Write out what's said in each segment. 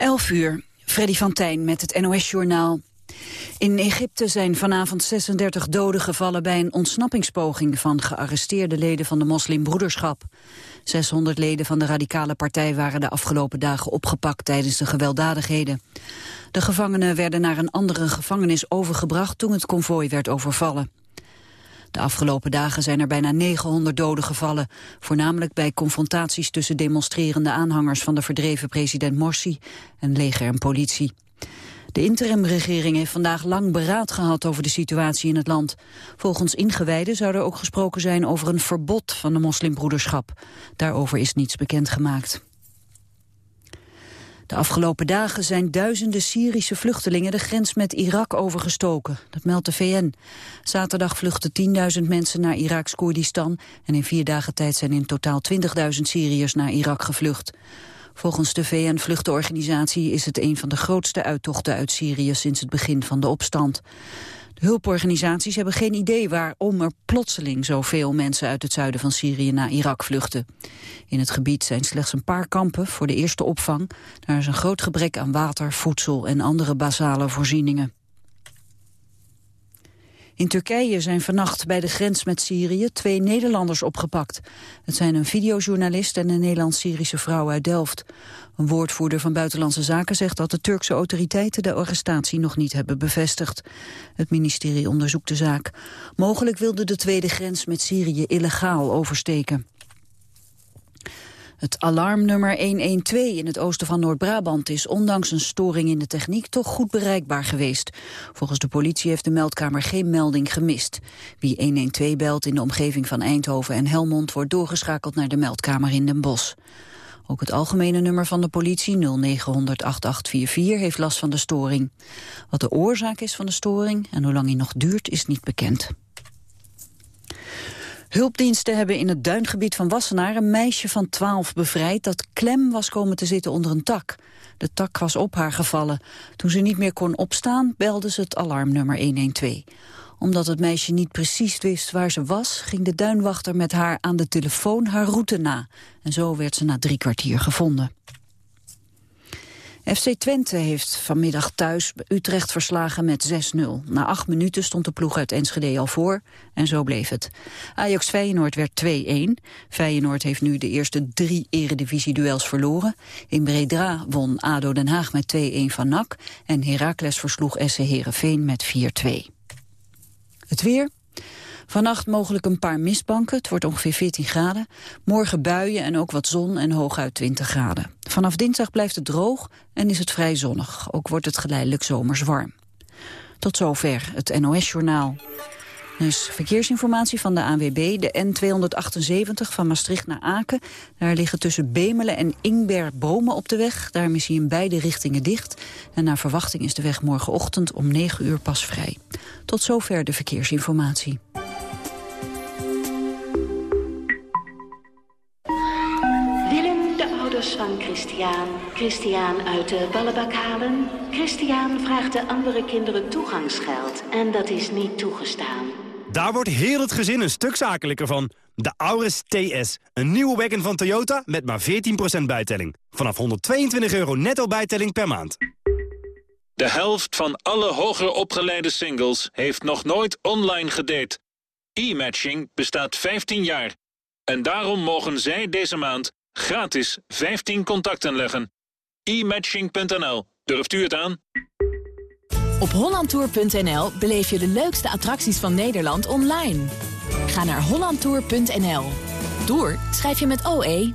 11 uur, Freddy van Tijn met het NOS-journaal. In Egypte zijn vanavond 36 doden gevallen bij een ontsnappingspoging van gearresteerde leden van de moslimbroederschap. 600 leden van de radicale partij waren de afgelopen dagen opgepakt tijdens de gewelddadigheden. De gevangenen werden naar een andere gevangenis overgebracht toen het konvooi werd overvallen. De afgelopen dagen zijn er bijna 900 doden gevallen, voornamelijk bij confrontaties tussen demonstrerende aanhangers van de verdreven president Morsi en leger en politie. De interimregering heeft vandaag lang beraad gehad over de situatie in het land. Volgens ingewijden zou er ook gesproken zijn over een verbod van de moslimbroederschap. Daarover is niets bekendgemaakt. De afgelopen dagen zijn duizenden Syrische vluchtelingen de grens met Irak overgestoken. Dat meldt de VN. Zaterdag vluchtten 10.000 mensen naar Iraks Koerdistan... en in vier dagen tijd zijn in totaal 20.000 Syriërs naar Irak gevlucht. Volgens de VN-vluchtenorganisatie is het een van de grootste uittochten uit Syrië sinds het begin van de opstand. Hulporganisaties hebben geen idee waarom er plotseling zoveel mensen uit het zuiden van Syrië naar Irak vluchten. In het gebied zijn slechts een paar kampen voor de eerste opvang. Daar is een groot gebrek aan water, voedsel en andere basale voorzieningen. In Turkije zijn vannacht bij de grens met Syrië twee Nederlanders opgepakt. Het zijn een videojournalist en een Nederlands-Syrische vrouw uit Delft. Een woordvoerder van Buitenlandse Zaken zegt dat de Turkse autoriteiten de arrestatie nog niet hebben bevestigd. Het ministerie onderzoekt de zaak. Mogelijk wilde de tweede grens met Syrië illegaal oversteken. Het alarmnummer 112 in het oosten van Noord-Brabant is ondanks een storing in de techniek toch goed bereikbaar geweest. Volgens de politie heeft de meldkamer geen melding gemist. Wie 112 belt in de omgeving van Eindhoven en Helmond wordt doorgeschakeld naar de meldkamer in Den Bosch. Ook het algemene nummer van de politie 0900 8844 heeft last van de storing. Wat de oorzaak is van de storing en hoe lang die nog duurt is niet bekend. Hulpdiensten hebben in het duingebied van Wassenaar een meisje van 12 bevrijd dat klem was komen te zitten onder een tak. De tak was op haar gevallen. Toen ze niet meer kon opstaan, belde ze het alarmnummer 112 omdat het meisje niet precies wist waar ze was... ging de duinwachter met haar aan de telefoon haar route na. En zo werd ze na drie kwartier gevonden. FC Twente heeft vanmiddag thuis Utrecht verslagen met 6-0. Na acht minuten stond de ploeg uit Enschede al voor en zo bleef het. Ajax Feyenoord werd 2-1. Feyenoord heeft nu de eerste drie eredivisie-duels verloren. In Breda won ADO Den Haag met 2-1 van NAC... en Heracles versloeg SC Heerenveen met 4-2. Het weer, Vannacht mogelijk een paar mistbanken, het wordt ongeveer 14 graden. Morgen buien en ook wat zon en hooguit 20 graden. Vanaf dinsdag blijft het droog en is het vrij zonnig. Ook wordt het geleidelijk zomers warm. Tot zover het NOS-journaal. Dus verkeersinformatie van de ANWB, de N278 van Maastricht naar Aken. Daar liggen tussen Bemelen en Ingber bomen op de weg. Daarom is hij in beide richtingen dicht. En naar verwachting is de weg morgenochtend om 9 uur pas vrij. Tot zover de verkeersinformatie. Van Christian. Christian uit de ballenbak halen. Christian vraagt de andere kinderen toegangsgeld. En dat is niet toegestaan. Daar wordt heel het gezin een stuk zakelijker van. De Auris TS. Een nieuwe wagon van Toyota met maar 14% bijtelling. Vanaf 122 euro netto bijtelling per maand. De helft van alle hoger opgeleide singles heeft nog nooit online gedate. E-matching bestaat 15 jaar. En daarom mogen zij deze maand Gratis 15 contacten leggen. e-matching.nl. Durft u het aan? Op hollandtour.nl beleef je de leukste attracties van Nederland online. Ga naar hollandtour.nl. Door schrijf je met OE.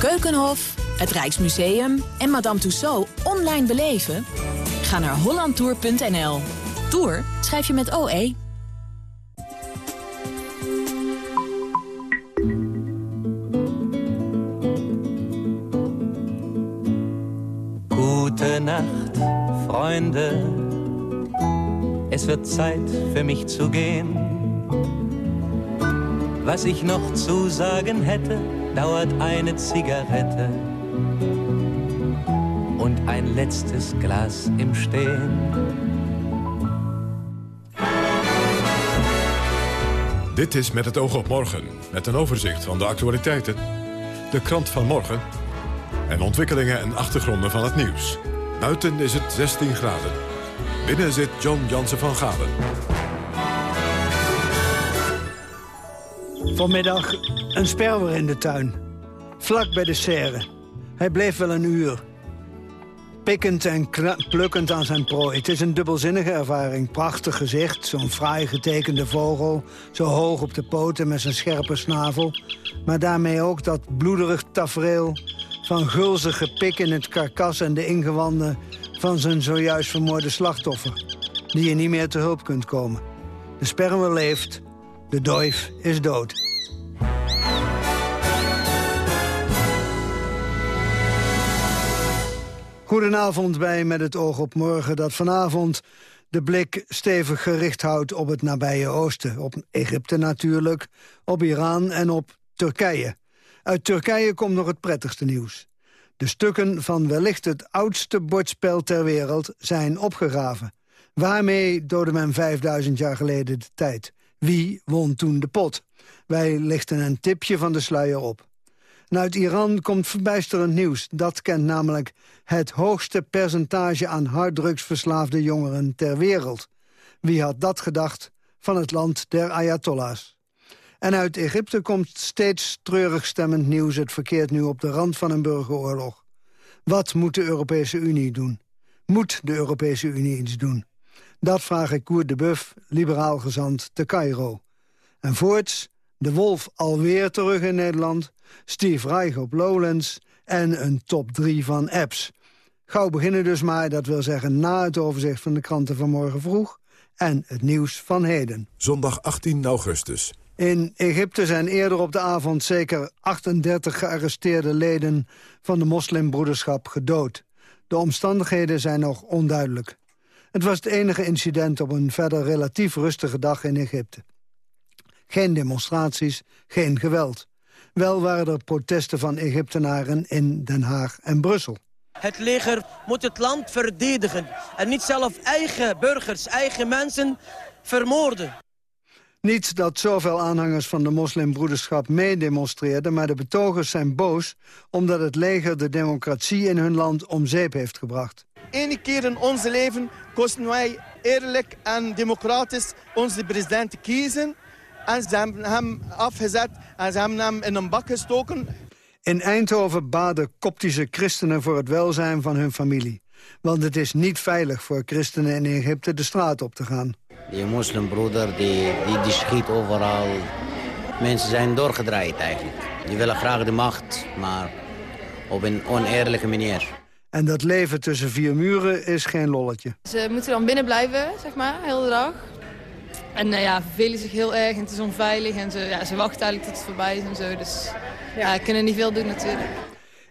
Keukenhof, het Rijksmuseum en Madame Tussaud online beleven? Ga naar hollandtour.nl. Tour schrijf je met OE. Gute Nacht, Freunde. Es wird Zeit für mich zu gehen. Was ich noch zu sagen hätte, dauert eine Zigarette und ein letztes Glas im Stehen. Dit is Met het oog op morgen, met een overzicht van de actualiteiten, de krant van morgen en ontwikkelingen en achtergronden van het nieuws. Buiten is het 16 graden. Binnen zit John Jansen van Galen. Vanmiddag een sperwer in de tuin. Vlak bij de serre. Hij bleef wel een uur. Pikkend en plukkend aan zijn prooi. Het is een dubbelzinnige ervaring. Prachtig gezicht, zo'n fraai getekende vogel. Zo hoog op de poten met zijn scherpe snavel. Maar daarmee ook dat bloederig tafereel... van gulzige pik in het karkas en de ingewanden... van zijn zojuist vermoorde slachtoffer. Die je niet meer te hulp kunt komen. De sperwer leeft, de doif is dood. Goedenavond bij Met het oog op morgen dat vanavond de blik stevig gericht houdt op het nabije oosten. Op Egypte natuurlijk, op Iran en op Turkije. Uit Turkije komt nog het prettigste nieuws. De stukken van wellicht het oudste bordspel ter wereld zijn opgegraven. Waarmee doodde men 5000 jaar geleden de tijd? Wie won toen de pot? Wij lichten een tipje van de sluier op. En uit Iran komt verbijsterend nieuws. Dat kent namelijk het hoogste percentage aan harddrugsverslaafde jongeren ter wereld. Wie had dat gedacht van het land der Ayatollahs? En uit Egypte komt steeds treurig stemmend nieuws. Het verkeert nu op de rand van een burgeroorlog. Wat moet de Europese Unie doen? Moet de Europese Unie iets doen? Dat vraag ik Koer de Buff, liberaal gezant te Cairo. En voorts, de Wolf alweer terug in Nederland... Steve Reich op Lowlands en een top 3 van apps. Gauw beginnen dus maar, dat wil zeggen na het overzicht van de kranten van morgen vroeg... en het nieuws van heden. Zondag 18 augustus. In Egypte zijn eerder op de avond zeker 38 gearresteerde leden van de moslimbroederschap gedood. De omstandigheden zijn nog onduidelijk. Het was het enige incident op een verder relatief rustige dag in Egypte. Geen demonstraties, geen geweld. Wel waren er protesten van Egyptenaren in Den Haag en Brussel. Het leger moet het land verdedigen en niet zelf eigen burgers, eigen mensen vermoorden. Niet dat zoveel aanhangers van de moslimbroederschap meedemonstreerden... maar de betogers zijn boos omdat het leger de democratie in hun land om zeep heeft gebracht. Eén keer in ons leven kosten wij eerlijk en democratisch onze president kiezen. En ze hebben hem afgezet en ze hebben hem in een bak gestoken. In Eindhoven baden koptische christenen voor het welzijn van hun familie. Want het is niet veilig voor christenen in Egypte de straat op te gaan. Die moslimbroeder die, die, die schiet overal. Mensen zijn doorgedraaid eigenlijk. Die willen graag de macht, maar op een oneerlijke manier. En dat leven tussen vier muren is geen lolletje. Ze moeten dan binnen blijven, zeg maar, heel de dag. En uh, ja, vervelen zich heel erg en het is onveilig. En ze, ja, ze wachten eigenlijk tot het voorbij is en zo. Dus ja, kunnen niet veel doen natuurlijk.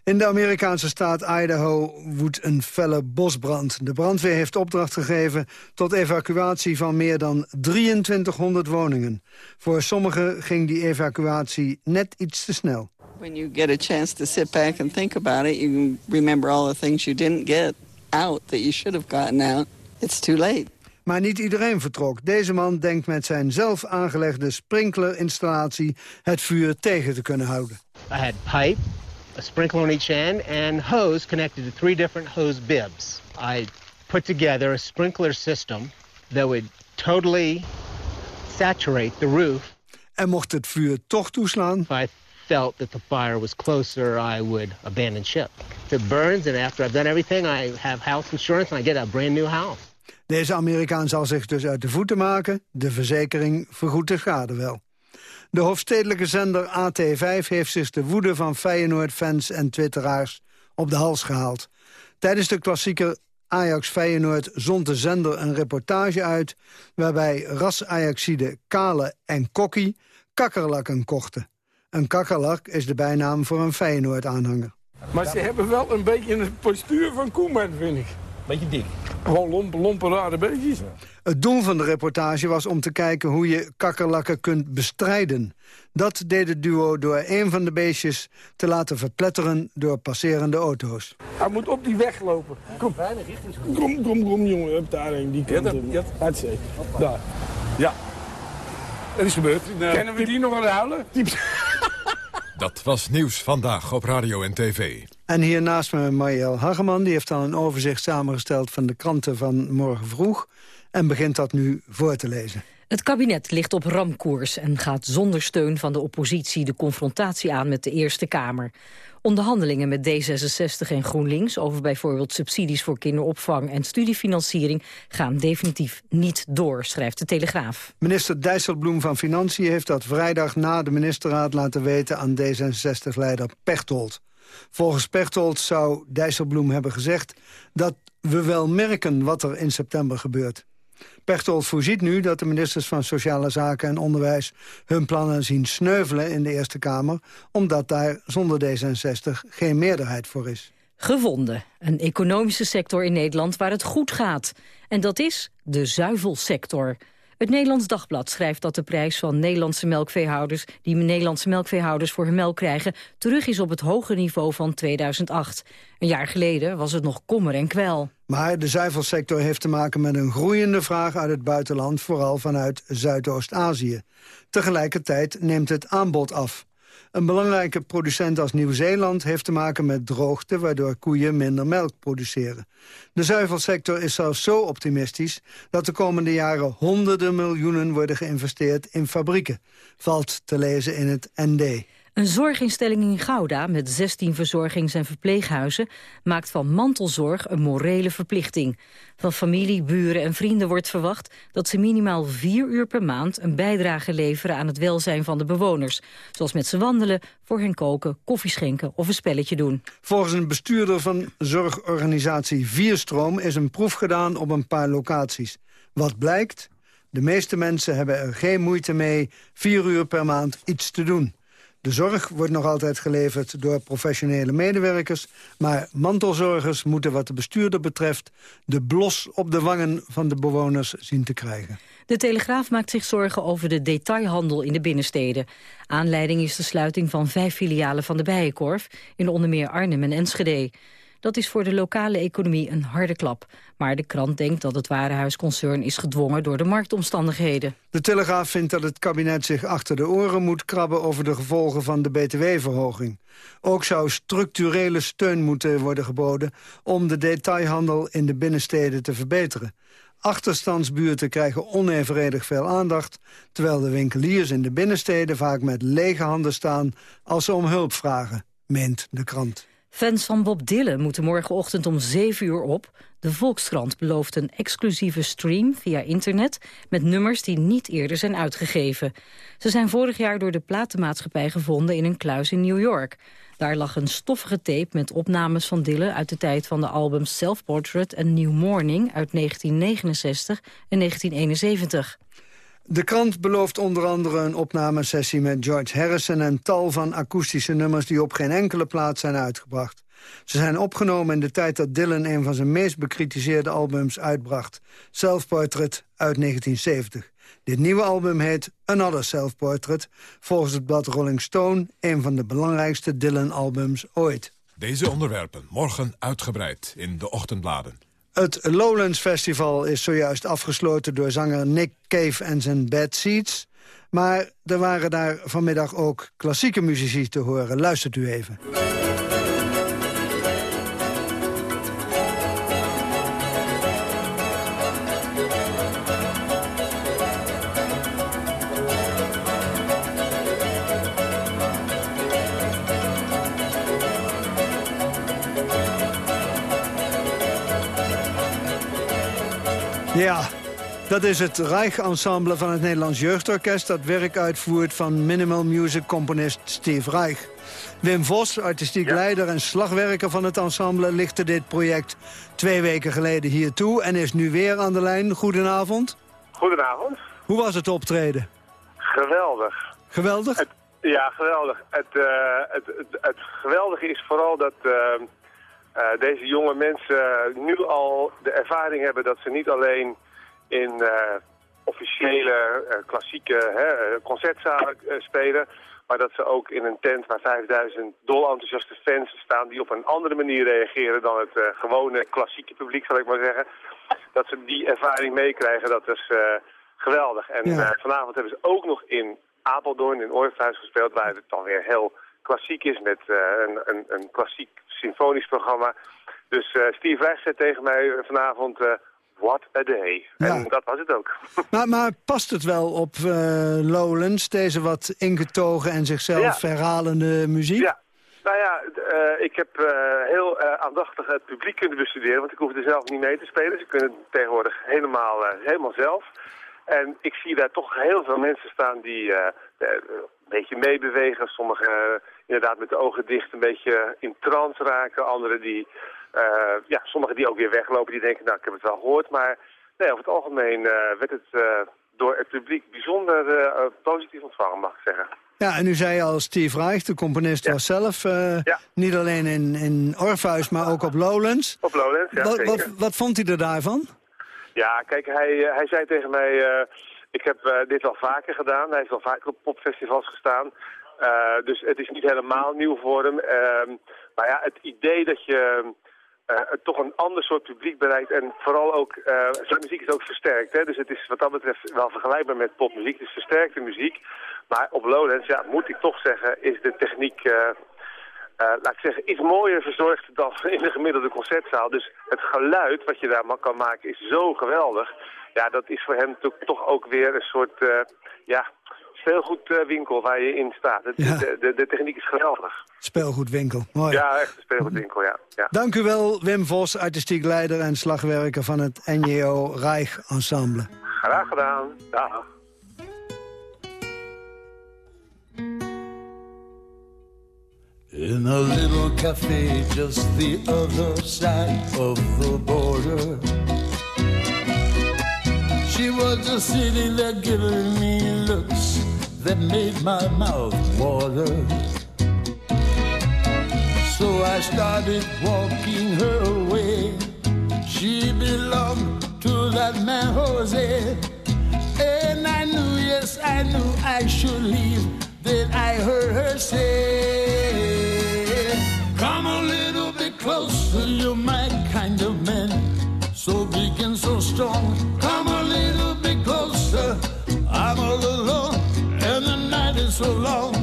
In de Amerikaanse staat Idaho woedt een felle bosbrand. De brandweer heeft opdracht gegeven tot evacuatie van meer dan 2300 woningen. Voor sommigen ging die evacuatie net iets te snel. When you get a chance to sit back and think about it, you remember all the things you didn't get out that you should have gotten out. It's too late. Maar niet iedereen vertrok. Deze man denkt met zijn zelf aangelegde sprinklerinstallatie het vuur tegen te kunnen houden. I had pipe, a sprinkler on each end, and hose connected to three different hose bibs. I put together a sprinkler system that would totally saturate the roof. En mocht het vuur toch toeslaan? I felt that the fire was closer, I would abandon ship. If burns, and after I've done everything, I have house insurance and I get a brand new house. Deze Amerikaan zal zich dus uit de voeten maken. De verzekering vergoedt de schade wel. De hoofdstedelijke zender AT5 heeft zich de woede van Feyenoord-fans en twitteraars op de hals gehaald. Tijdens de klassieker Ajax-Feyenoord zond de zender een reportage uit... waarbij ras-Ajaxide Kale en Kokkie kakkerlakken kochten. Een kakkerlak is de bijnaam voor een Feyenoord-aanhanger. Maar ze hebben wel een beetje een postuur van Koeman, vind ik. Beetje dik. Gewoon lompe, lompe rare beestjes. Het doel van de reportage was om te kijken hoe je kakkerlakken kunt bestrijden. Dat deed het duo door een van de beestjes te laten verpletteren door passerende auto's. Hij moet op die weg lopen. Kom, kom, kom, kom jongen, op daarheen. Die kant. Ja, Hartstikke. Daar. Ja. Dat is gebeurd. Kennen we die nog aan huilen? Dat was Nieuws Vandaag op Radio en TV. En hier naast me Marielle Hageman. Die heeft al een overzicht samengesteld van de kranten van morgen vroeg. En begint dat nu voor te lezen. Het kabinet ligt op ramkoers en gaat zonder steun van de oppositie de confrontatie aan met de Eerste Kamer. Onderhandelingen met D66 en GroenLinks over bijvoorbeeld subsidies voor kinderopvang en studiefinanciering gaan definitief niet door, schrijft de Telegraaf. Minister Dijsselbloem van Financiën heeft dat vrijdag na de ministerraad laten weten aan D66-leider Pechtold. Volgens Pechtold zou Dijsselbloem hebben gezegd dat we wel merken wat er in september gebeurt. Pechtold voorziet nu dat de ministers van Sociale Zaken en Onderwijs... hun plannen zien sneuvelen in de Eerste Kamer... omdat daar zonder D66 geen meerderheid voor is. Gevonden. Een economische sector in Nederland waar het goed gaat. En dat is de zuivelsector. Het Nederlands Dagblad schrijft dat de prijs van Nederlandse melkveehouders... die Nederlandse melkveehouders voor hun melk krijgen... terug is op het hoge niveau van 2008. Een jaar geleden was het nog kommer en kwel. Maar de zuivelsector heeft te maken met een groeiende vraag uit het buitenland... vooral vanuit Zuidoost-Azië. Tegelijkertijd neemt het aanbod af. Een belangrijke producent als Nieuw-Zeeland heeft te maken met droogte... waardoor koeien minder melk produceren. De zuivelsector is zelfs zo optimistisch... dat de komende jaren honderden miljoenen worden geïnvesteerd in fabrieken. Valt te lezen in het ND. Een zorginstelling in Gouda met 16 verzorgings- en verpleeghuizen maakt van mantelzorg een morele verplichting. Van familie, buren en vrienden wordt verwacht dat ze minimaal vier uur per maand een bijdrage leveren aan het welzijn van de bewoners. Zoals met ze wandelen, voor hen koken, koffie schenken of een spelletje doen. Volgens een bestuurder van zorgorganisatie Vierstroom is een proef gedaan op een paar locaties. Wat blijkt? De meeste mensen hebben er geen moeite mee vier uur per maand iets te doen. De zorg wordt nog altijd geleverd door professionele medewerkers... maar mantelzorgers moeten wat de bestuurder betreft... de blos op de wangen van de bewoners zien te krijgen. De Telegraaf maakt zich zorgen over de detailhandel in de binnensteden. Aanleiding is de sluiting van vijf filialen van de Bijenkorf... in onder meer Arnhem en Enschede. Dat is voor de lokale economie een harde klap. Maar de krant denkt dat het warenhuisconcern is gedwongen door de marktomstandigheden. De Telegraaf vindt dat het kabinet zich achter de oren moet krabben over de gevolgen van de btw-verhoging. Ook zou structurele steun moeten worden geboden om de detailhandel in de binnensteden te verbeteren. Achterstandsbuurten krijgen onevenredig veel aandacht... terwijl de winkeliers in de binnensteden vaak met lege handen staan... als ze om hulp vragen, meent de krant. Fans van Bob Dylan moeten morgenochtend om 7 uur op. De Volkskrant belooft een exclusieve stream via internet... met nummers die niet eerder zijn uitgegeven. Ze zijn vorig jaar door de platenmaatschappij gevonden in een kluis in New York. Daar lag een stoffige tape met opnames van Dylan... uit de tijd van de albums Self Portrait en New Morning uit 1969 en 1971. De krant belooft onder andere een opnamesessie met George Harrison... en tal van akoestische nummers die op geen enkele plaats zijn uitgebracht. Ze zijn opgenomen in de tijd dat Dylan een van zijn meest bekritiseerde albums uitbracht. Self Portrait uit 1970. Dit nieuwe album heet Another Self Portrait. Volgens het blad Rolling Stone een van de belangrijkste Dylan-albums ooit. Deze onderwerpen morgen uitgebreid in de ochtendbladen. Het Lowlands Festival is zojuist afgesloten door zanger Nick Cave en zijn Bad Seeds. Maar er waren daar vanmiddag ook klassieke muzici te horen. Luistert u even. Ja, dat is het Reich-ensemble van het Nederlands Jeugdorkest... dat werk uitvoert van minimal music-componist Steve Reich. Wim Vos, artistiek leider en slagwerker van het ensemble... lichtte dit project twee weken geleden hier toe... en is nu weer aan de lijn. Goedenavond. Goedenavond. Hoe was het optreden? Geweldig. Geweldig? Het, Ja, geweldig. Het, uh, het, het, het, geweldige is vooral dat uh, deze jonge mensen nu al de ervaring hebben dat ze niet alleen in officiële klassieke hè, concertzalen spelen, maar dat ze ook in een tent waar 5000 dol enthousiaste fans staan die op een andere manier reageren dan het gewone klassieke publiek, zal ik maar zeggen. Dat ze die ervaring meekrijgen, dat is geweldig. En vanavond hebben ze ook nog in Apeldoorn in Orpheus gespeeld, waar het dan weer heel klassiek is met uh, een, een, een, klassiek symfonisch programma. Dus uh, Steve Reich zei tegen mij vanavond, uh, what a day. Ja. En dat was het ook. Maar, maar past het wel op Lowlands, deze wat ingetogen en zichzelf herhalende muziek? Ja. Nou ja, ik heb heel aandachtig het publiek kunnen bestuderen, want ik hoefde zelf niet mee te spelen. Ze kunnen tegenwoordig helemaal, helemaal zelf. En ik zie daar toch heel veel mensen staan die uh, een beetje meebewegen. Sommigen uh, inderdaad met de ogen dicht een beetje in trance raken. Anderen die, uh, ja, sommigen die ook weer weglopen. Die denken, nou ik heb het wel gehoord. Maar nee, over het algemeen werd het door het publiek bijzonder positief ontvangen, mag ik zeggen. Ja, en u zei al, Steve Reich, de componist, was zelf ja. niet alleen in, in Orpheus, maar ook op Lowlands. Op Lowlands, ja, wat, wat, wat vond hij er daarvan? Ja, kijk, hij, eh, hij zei tegen mij, ik heb uh, dit al vaker gedaan. Hij heeft al vaker op popfestivals gestaan. Uh, dus het is niet helemaal nieuw voor hem. Uh, maar ja, het idee dat je toch een ander soort publiek bereikt... en vooral ook, zijn muziek is ook versterkt. Hè? Dus het is wat dat betreft wel vergelijkbaar met popmuziek. Het is versterkte muziek. Maar op Lowlands, ja, moet ik toch zeggen, is de techniek laat ik zeggen, iets mooier verzorgd dan in de gemiddelde concertzaal. Dus het geluid wat je daar kan maken is zo geweldig. Ja, dat is voor hem toch ook weer een soort, uh, ja, speelgoedwinkel waar je in staat. De, de, de, de, techniek is geweldig. Speelgoedwinkel, mooi. Ja, echt een speelgoedwinkel, ja. ja. Dank u wel, Wim Vos, artistiek leider en slagwerker van het NJO Reich Ensemble. Graag gedaan. Dag. In a little cafe just the other side of the border. She was just sitting there giving me looks that made my mouth water. So I started walking her away. She belonged to that man Jose. And I knew, yes, I knew I should leave. Then I heard her say, Come a little bit closer, you're my kind of man. So big and so strong. Come I'm all alone, and the night is so long.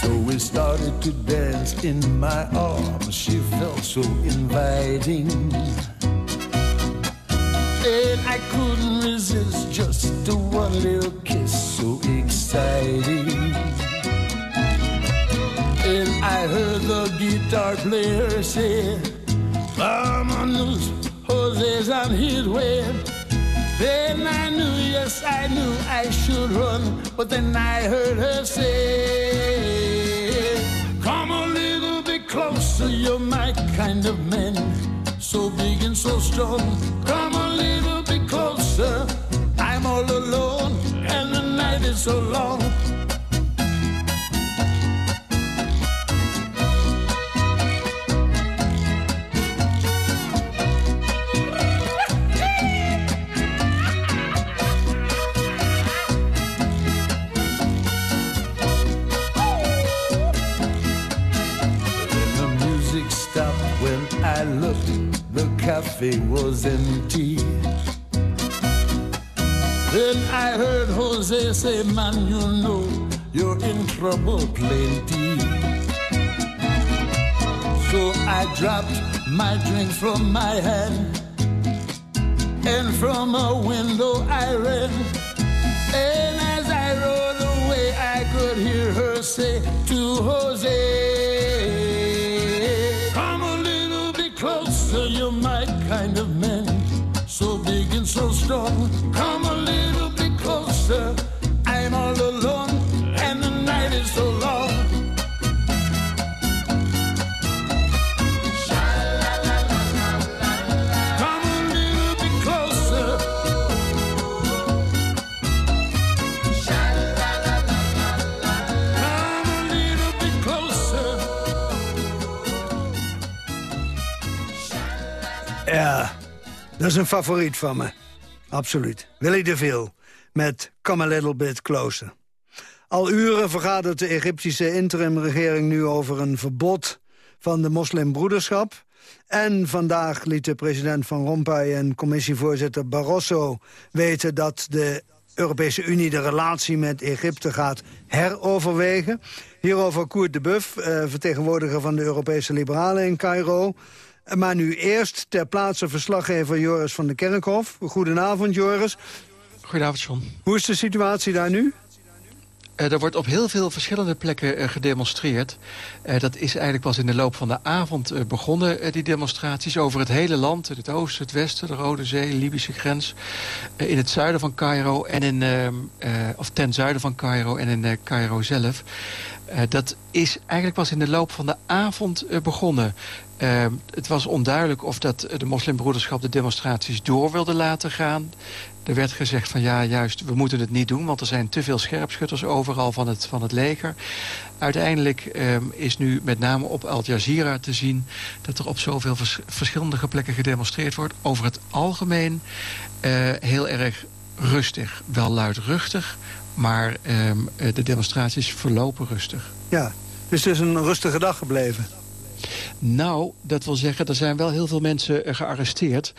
So we started to dance in my arms. She felt so inviting. And I couldn't resist just a one little kiss, so exciting. And I heard the guitar player say, Vámonos, Jose's on his way. Then I knew, yes, I knew I should run. But then I heard her say, Come a little bit closer, you're my kind of man. So big and so strong. Come a little bit closer. I'm all alone, and the night is so long. Cafe was empty. Then I heard Jose say, Man, you know you're in trouble plenty. So I dropped my drink from my hand, and from a window I ran. And as I rode away, I could hear her say to Jose. Come a little bit closer. I'm all alone, and the night is so long. Come a little bit closer. Come a little bit closer. Ja, dat is een favoriet van me. Absoluut. Willy de Veel met Come a Little Bit Closer. Al uren vergadert de Egyptische interimregering nu over een verbod van de moslimbroederschap. En vandaag liet de president Van Rompuy en commissievoorzitter Barroso weten dat de Europese Unie de relatie met Egypte gaat heroverwegen. Hierover Koert de Buff, eh, vertegenwoordiger van de Europese Liberalen in Cairo. Maar nu eerst ter plaatse verslaggever Joris van de Kerkhof. Goedenavond, Joris. Goedenavond, John. Hoe is de situatie daar nu? Uh, er wordt op heel veel verschillende plekken uh, gedemonstreerd. Uh, dat is eigenlijk pas in de loop van de avond begonnen, die demonstraties. Over het hele land, het oosten, het westen, de Rode Zee, Libische grens. in het zuiden van Cairo, en in, ehm, of ten zuiden van Cairo en in Cairo zelf. dat is eigenlijk pas in de loop van de avond begonnen. Uh, het was onduidelijk of dat de moslimbroederschap de demonstraties door wilde laten gaan. Er werd gezegd van ja, juist, we moeten het niet doen... want er zijn te veel scherpschutters overal van het, van het leger. Uiteindelijk um, is nu met name op Al Jazeera te zien... dat er op zoveel vers verschillende plekken gedemonstreerd wordt. Over het algemeen uh, heel erg rustig. Wel luidruchtig, maar um, de demonstraties verlopen rustig. Ja, dus het is een rustige dag gebleven. Nou, dat wil zeggen, er zijn wel heel veel mensen uh, gearresteerd.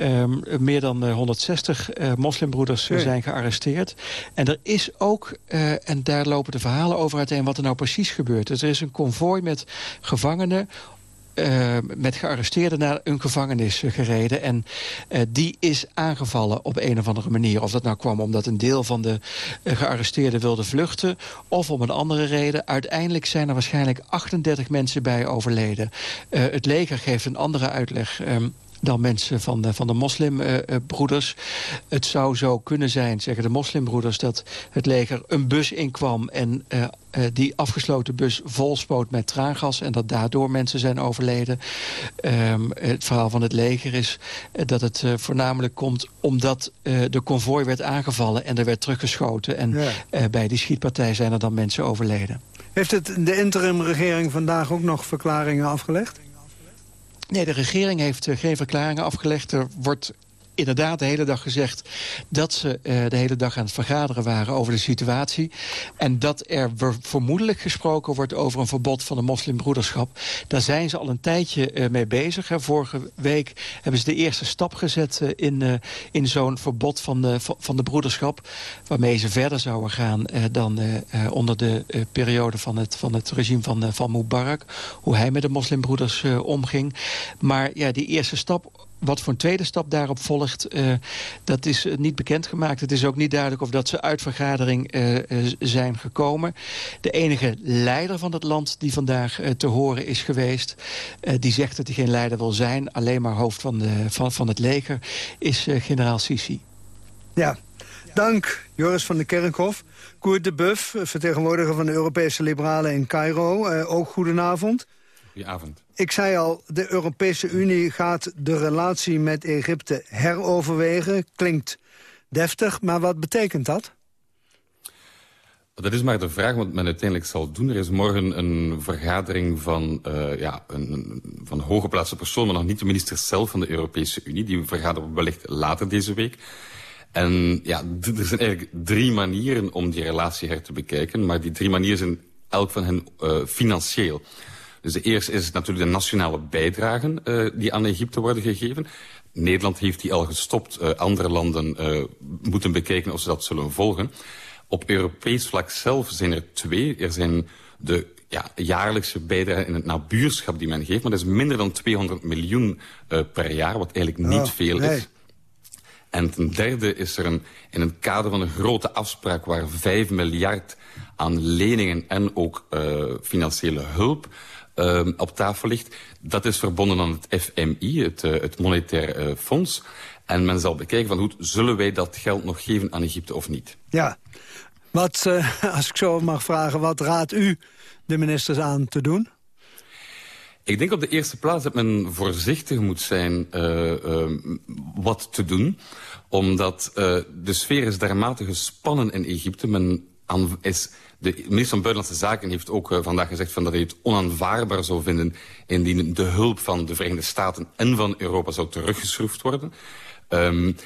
Um, meer dan uh, 160 uh, moslimbroeders uh, zijn gearresteerd. En er is ook, uh, en daar lopen de verhalen over uiteen... wat er nou precies gebeurt. Dus er is een konvooi met gevangenen uh, met gearresteerden naar een gevangenis gereden. En uh, die is aangevallen op een of andere manier. Of dat nou kwam omdat een deel van de uh, gearresteerden wilde vluchten... of om een andere reden. Uiteindelijk zijn er waarschijnlijk 38 mensen bij overleden. het leger geeft een andere uitleg... Um, dan mensen van de, van de moslimbroeders. het zou zo kunnen zijn, zeggen de moslimbroeders... dat het leger een bus inkwam en uh, uh, die afgesloten bus volspoot met traangas... en dat daardoor mensen zijn overleden. Um, het verhaal van het leger is dat het voornamelijk komt... omdat de konvooi werd aangevallen en er werd teruggeschoten. En ja. bij die schietpartij zijn er dan mensen overleden. Heeft het de interimregering vandaag ook nog verklaringen afgelegd? Nee, de regering heeft uh, geen verklaringen afgelegd. Er wordt inderdaad de hele dag gezegd dat ze uh, de hele dag aan het vergaderen waren over de situatie. En dat er vermoedelijk gesproken wordt over een verbod van de moslimbroederschap. Daar zijn ze al een tijdje uh, mee bezig. Vorige week hebben ze de eerste stap gezet uh, in, in zo'n verbod van de, van de broederschap. Waarmee ze verder zouden gaan dan onder de periode van het, van het regime van, van Mubarak. Hoe hij met de moslimbroeders omging. Maar ja, die eerste stap wat voor een tweede stap daarop volgt, uh, dat is uh, niet bekendgemaakt. Het is ook niet duidelijk of dat ze uit vergadering uh, zijn gekomen. De enige leider van het land die vandaag te horen is geweest... die zegt dat hij geen leider wil zijn, alleen maar hoofd van, de, van, van het leger... is generaal Sisi. Ja, dank Joris van de Kerkhof. Koert de Buff, vertegenwoordiger van de Europese Liberalen in Cairo. ook goedenavond. Goedenavond. Ik zei al, de Europese Unie gaat de relatie met Egypte heroverwegen. Klinkt deftig, maar wat betekent dat? Dat is maar de vraag wat men uiteindelijk zal doen. Er is morgen een vergadering van, uh, ja, een, van hooggeplaatste personen... maar nog niet de minister zelf van de Europese Unie. Die vergaderen wellicht later deze week. En ja, er zijn eigenlijk drie manieren om die relatie her te bekijken. Maar die drie manieren zijn elk van hen uh, financieel. Dus de eerste is natuurlijk de nationale bijdragen uh, die aan Egypte worden gegeven. Nederland heeft die al gestopt. Uh, andere landen uh, moeten bekijken of ze dat zullen volgen. Op Europees vlak zelf zijn er twee. Er zijn de ja, jaarlijkse bijdrage in het nabuurschap die men geeft. Maar dat is minder dan 200 miljoen per jaar, wat eigenlijk niet oh, veel nee. is. En ten derde is er een, in het kader van een grote afspraak... waar 5 miljard aan leningen en ook uh, financiële hulp uh, op tafel ligt. Dat is verbonden aan het FMI, het, uh, het Monetair uh, Fonds. En men zal bekijken van hoe zullen wij dat geld nog geven aan Egypte of niet. Ja, wat, uh, als ik zo mag vragen, wat raadt u de ministers aan te doen? Ik denk op de eerste plaats dat men voorzichtig moet zijn uh, uh, wat te doen. Omdat uh, de sfeer is dermate gespannen in Egypte. Men is De minister van Buitenlandse Zaken heeft ook uh, vandaag gezegd van dat hij het onaanvaardbaar zou vinden... indien de hulp van de Verenigde Staten en van Europa zou teruggeschroefd worden. Um,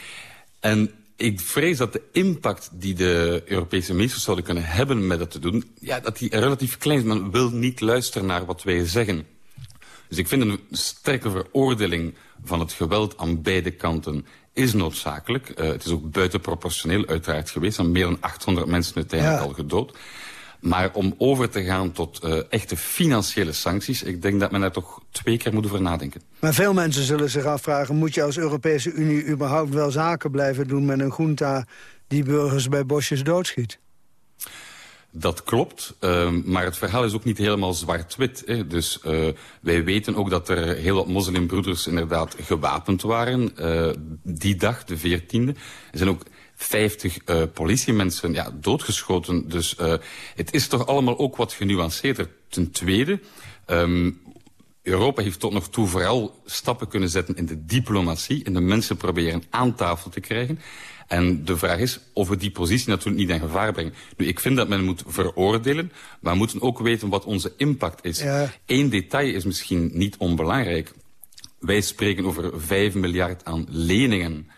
en ik vrees dat de impact die de Europese ministers zouden kunnen hebben met dat te doen... Ja, dat die relatief klein is. Men wil niet luisteren naar wat wij zeggen. Dus ik vind een sterke veroordeling van het geweld aan beide kanten is noodzakelijk. Uh, het is ook buitenproportioneel uiteraard geweest. Er zijn meer dan 800 mensen uiteindelijk ja. al gedood. Maar om over te gaan tot uh, echte financiële sancties... ik denk dat men daar toch twee keer moet over nadenken. Maar veel mensen zullen zich afvragen... moet je als Europese Unie überhaupt wel zaken blijven doen... met een junta die burgers bij bosjes doodschiet? Dat klopt, uh, maar het verhaal is ook niet helemaal zwart-wit. Dus uh, wij weten ook dat er heel wat moslimbroeders inderdaad gewapend waren. Uh, die dag, de 14e. Er zijn ook 50 uh, politiemensen ja, doodgeschoten. Dus uh, het is toch allemaal ook wat genuanceerder. Ten tweede, um, Europa heeft tot nog toe vooral stappen kunnen zetten in de diplomatie... en de mensen proberen aan tafel te krijgen. En de vraag is of we die positie natuurlijk niet in gevaar brengen. Nu, ik vind dat men moet veroordelen, maar we moeten ook weten wat onze impact is. Ja. Eén detail is misschien niet onbelangrijk. Wij spreken over 5 miljard aan leningen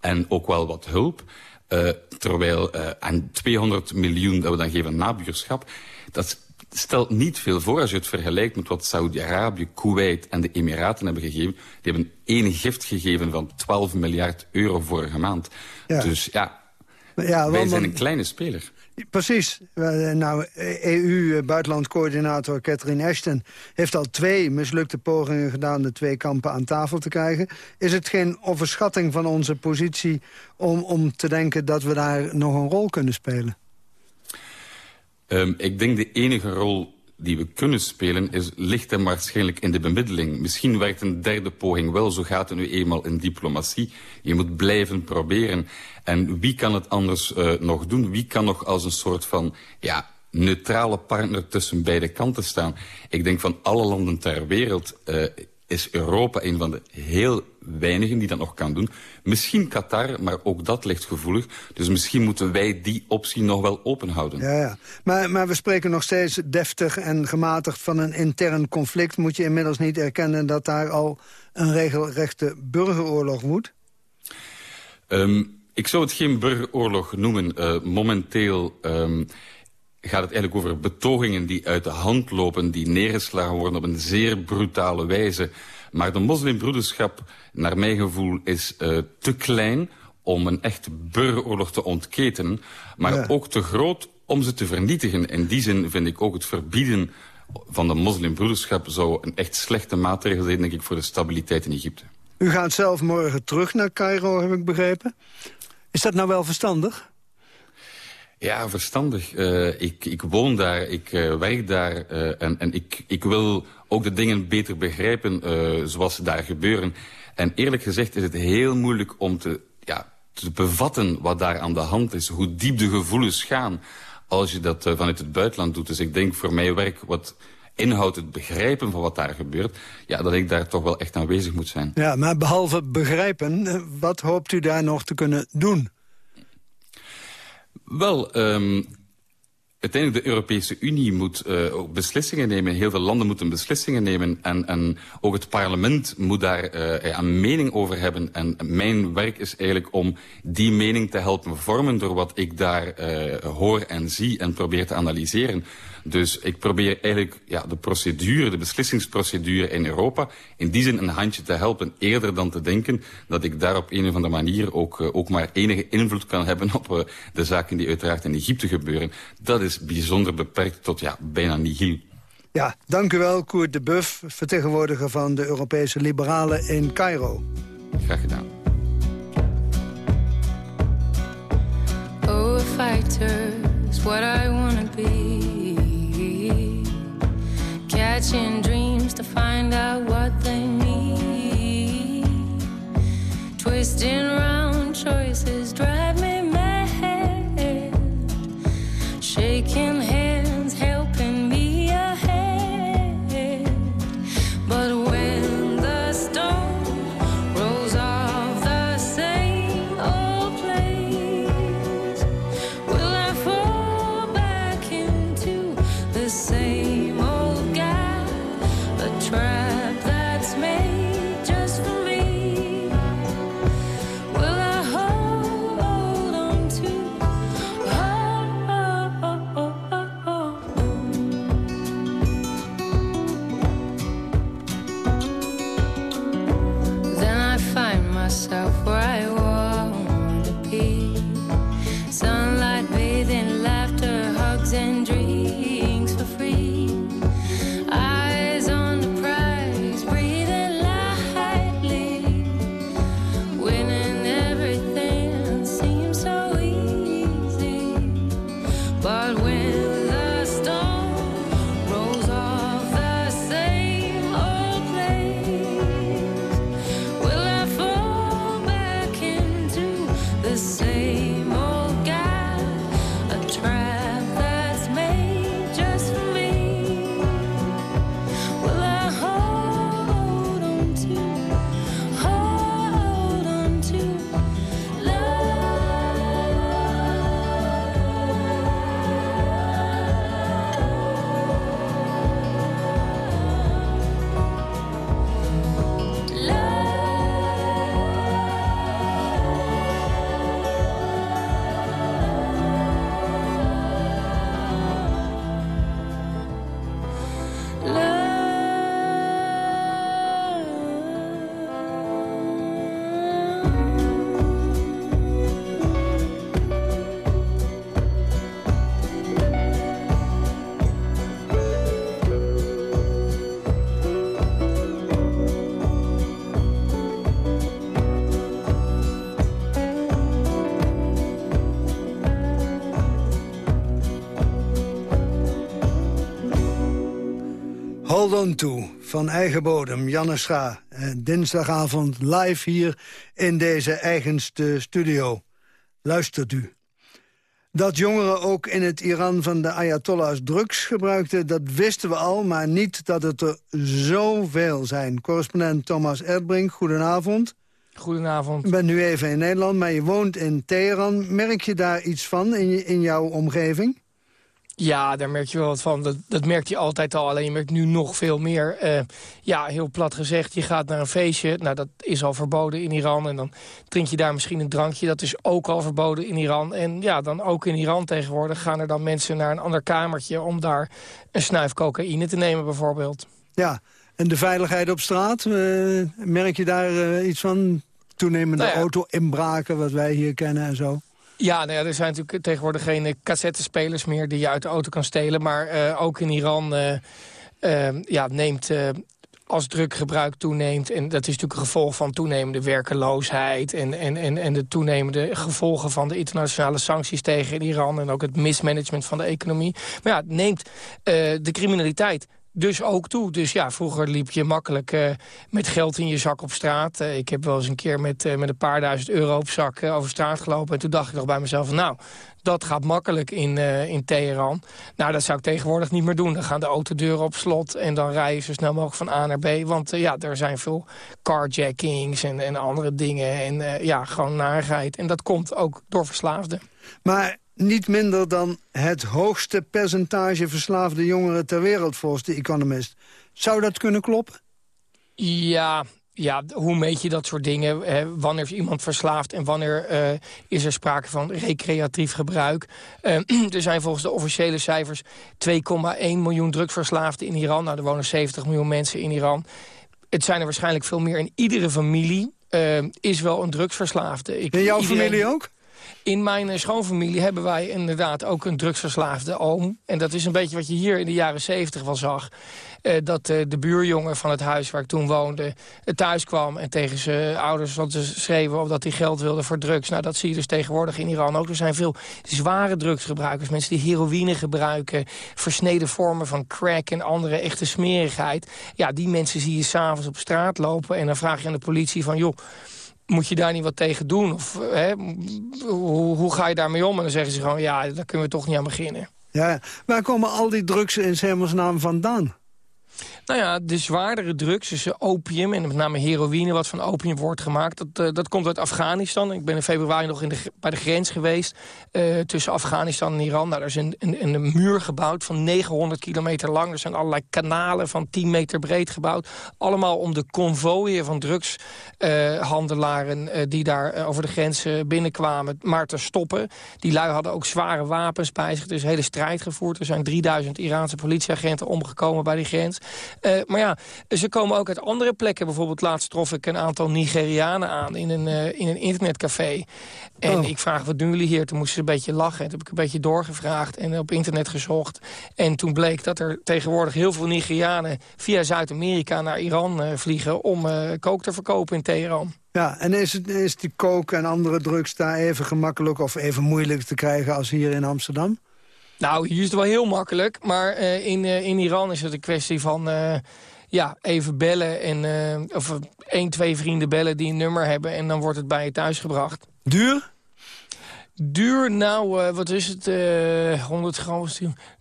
en ook wel wat hulp. Uh, terwijl uh, aan 200 miljoen dat we dan geven nabuurschap... dat stelt niet veel voor als je het vergelijkt met wat Saudi-Arabië, Kuwait en de Emiraten hebben gegeven. Die hebben één gift gegeven van 12 miljard euro vorige maand. Ja. Dus ja, ja wij zijn een kleine speler. Precies. Nou, EU-buitenlandcoördinator Catherine Ashton heeft al twee mislukte pogingen gedaan de twee kampen aan tafel te krijgen. Is het geen overschatting van onze positie om, om te denken dat we daar nog een rol kunnen spelen? Um, ik denk de enige rol die we kunnen spelen is, ligt hem waarschijnlijk in de bemiddeling. Misschien werkt een derde poging wel, zo gaat het nu eenmaal in diplomatie. Je moet blijven proberen. En wie kan het anders uh, nog doen? Wie kan nog als een soort van ja, neutrale partner tussen beide kanten staan? Ik denk van alle landen ter wereld uh, is Europa een van de heel weinigen die dat nog kan doen. Misschien Qatar, maar ook dat ligt gevoelig. Dus misschien moeten wij die optie nog wel openhouden. Ja, ja. Maar, maar we spreken nog steeds deftig en gematigd van een intern conflict. Moet je inmiddels niet erkennen dat daar al een regelrechte burgeroorlog moet? Um, ik zou het geen burgeroorlog noemen. Uh, momenteel... Um, gaat het eigenlijk over betogingen die uit de hand lopen... die neergeslagen worden op een zeer brutale wijze. Maar de moslimbroederschap, naar mijn gevoel, is uh, te klein... om een echte burgeroorlog te ontketen, maar ja. ook te groot om ze te vernietigen. In die zin vind ik ook het verbieden van de moslimbroederschap... zou een echt slechte maatregel zijn, denk ik, voor de stabiliteit in Egypte. U gaat zelf morgen terug naar Cairo, heb ik begrepen. Is dat nou wel verstandig? Ja, verstandig. Uh, ik, ik woon daar, ik uh, werk daar uh, en, en ik, ik wil ook de dingen beter begrijpen zoals ze daar gebeuren. En eerlijk gezegd is het heel moeilijk om te, ja, te bevatten wat daar aan de hand is. Hoe diep de gevoelens gaan als je dat vanuit het buitenland doet. Dus ik denk voor mij werk wat inhoudt het begrijpen van wat daar gebeurt... ja, dat ik daar toch wel echt aanwezig moet zijn. Ja, maar behalve begrijpen, wat hoopt u daar nog te kunnen doen? Wel, um, uiteindelijk de Europese Unie moet uh, ook beslissingen nemen. Heel veel landen moeten beslissingen nemen. En, en ook het parlement moet daar uh, een mening over hebben. En mijn werk is eigenlijk om die mening te helpen vormen... door wat ik daar uh, hoor en zie en probeer te analyseren. Dus ik probeer eigenlijk ja, de procedure, de beslissingsprocedure in Europa... in die zin een handje te helpen, eerder dan te denken... dat ik daar op een of andere manier ook, uh, ook maar enige invloed kan hebben... op uh, de zaken die uiteraard in Egypte gebeuren. Dat is bijzonder beperkt tot ja, bijna nihil. Ja, dank u wel, Koert de Buff, vertegenwoordiger van de Europese Liberalen in Cairo. Graag gedaan. Oh, a fighter is what I wanna be. Catching dreams to find out what they mean. Twisting round choices drive me Hold on to, van eigen bodem, Janne Scha. Eh, dinsdagavond live hier in deze eigenste studio. Luistert u. Dat jongeren ook in het Iran van de Ayatollahs drugs gebruikten... dat wisten we al, maar niet dat het er zoveel zijn. Correspondent Thomas Erdbrink, goedenavond. Goedenavond. Je bent nu even in Nederland, maar je woont in Teheran. Merk je daar iets van in, je, in jouw omgeving? Ja, daar merk je wel wat van. Dat, dat merkt je altijd al, alleen je merkt nu nog veel meer. Eh, ja, heel plat gezegd, je gaat naar een feestje. Nou, dat is al verboden in Iran. En dan drink je daar misschien een drankje. Dat is ook al verboden in Iran. En ja, dan ook in Iran tegenwoordig gaan er dan mensen naar een ander kamertje... om daar een snuif cocaïne te nemen bijvoorbeeld. Ja, en de veiligheid op straat, eh, merk je daar eh, iets van? Toenemende Nou ja. auto-inbraken, wat wij hier kennen en zo. Ja, nou ja, er zijn natuurlijk tegenwoordig geen eh, cassettespelers meer... die je uit de auto kan stelen. Maar eh, ook in Iran eh, ja, neemt... als druggebruik toeneemt. En dat is natuurlijk een gevolg van toenemende werkeloosheid... en, en, en, de toenemende gevolgen van de internationale sancties tegen Iran... en ook het mismanagement van de economie. Maar ja, neemt de criminaliteit dus ook toe. Dus ja, vroeger liep je makkelijk eh, met geld in je zak op straat. Eh, ik heb wel eens een keer met, eh, met een paar duizend euro op zak over straat gelopen. En toen dacht ik nog bij mezelf, van, nou, dat gaat makkelijk in, in Teheran. Nou, dat zou ik tegenwoordig niet meer doen. Dan gaan de autodeuren op slot en dan rij je zo snel mogelijk van A naar B. Want ja, er zijn veel carjackings en, en andere dingen. En ja, gewoon narigheid. En dat komt ook door verslaafden. Maar niet minder dan het hoogste percentage verslaafde jongeren ter wereld volgens de Economist. Zou dat kunnen kloppen? Ja, ja, hoe meet je dat soort dingen? Hè? wanneer is iemand verslaafd en wanneer eh, is er sprake van recreatief gebruik? Eh, er zijn volgens de officiële cijfers 2,1 miljoen drugsverslaafden in Iran. Nou, er wonen 70 miljoen mensen in Iran. Het zijn er waarschijnlijk veel meer. In iedere familie eh, is wel een drugsverslaafde. Ik, In jouw iedereen- familie ook? In mijn eh, schoonfamilie hebben wij inderdaad ook een drugsverslaafde oom. En dat is een beetje wat je hier in de jaren zeventig wel zag. Eh, dat eh, de buurjongen van het huis waar ik toen woonde thuis kwam... en tegen zijn ouders want ze schreven of dat hij geld wilde voor drugs. Nou, dat zie je dus tegenwoordig in Iran ook. Er zijn veel zware drugsgebruikers. Mensen die heroïne gebruiken. Versneden vormen van crack en andere echte smerigheid. Ja, die mensen zie je s'avonds op straat lopen. En dan vraag je aan de politie van... joh, moet je daar niet wat tegen doen? Of hè, hoe, ga je daarmee om? En dan zeggen ze gewoon, ja, daar kunnen we toch niet aan beginnen. Ja, waar komen al die drugs in hemelsnaam vandaan? Nou ja, de zwaardere drugs, dus opium en met name heroïne... wat van opium wordt gemaakt, dat, uh, dat komt uit Afghanistan. Ik ben in februari nog in bij de grens geweest uh, tussen Afghanistan en Iran. Nou, er is een, een, een, muur gebouwd van 900 kilometer lang. Er zijn allerlei kanalen van 10 meter breed gebouwd. Allemaal om de konvooien van drugshandelaren... Die daar over de grens binnenkwamen, maar te stoppen. Die lui hadden ook zware wapens bij zich. Dus hele strijd gevoerd. Er zijn 3000 Iraanse politieagenten omgekomen bij die grens. Uh, maar ja, ze komen ook uit andere plekken. Bijvoorbeeld laatst trof ik een aantal Nigerianen aan in een, uh, in een internetcafé. En Oh. ik vraag, wat doen jullie hier? Toen moesten ze een beetje lachen. Toen heb ik een beetje doorgevraagd en op internet gezocht. En toen bleek dat er tegenwoordig heel veel Nigerianen... via Zuid-Amerika naar Iran uh, vliegen om kook te verkopen in Teheran. Ja, en is, het, is die coke en andere drugs daar even gemakkelijk of even moeilijk te krijgen als hier in Amsterdam? Nou, hier is het wel heel makkelijk. Maar uh, in, uh, in Iran is het een kwestie van uh, ja, even bellen. En, uh, of één, twee vrienden bellen die een nummer hebben. En dan wordt het bij je thuis gebracht. Duur? Duur, nou, uh, wat is het? Uh, 100 gram?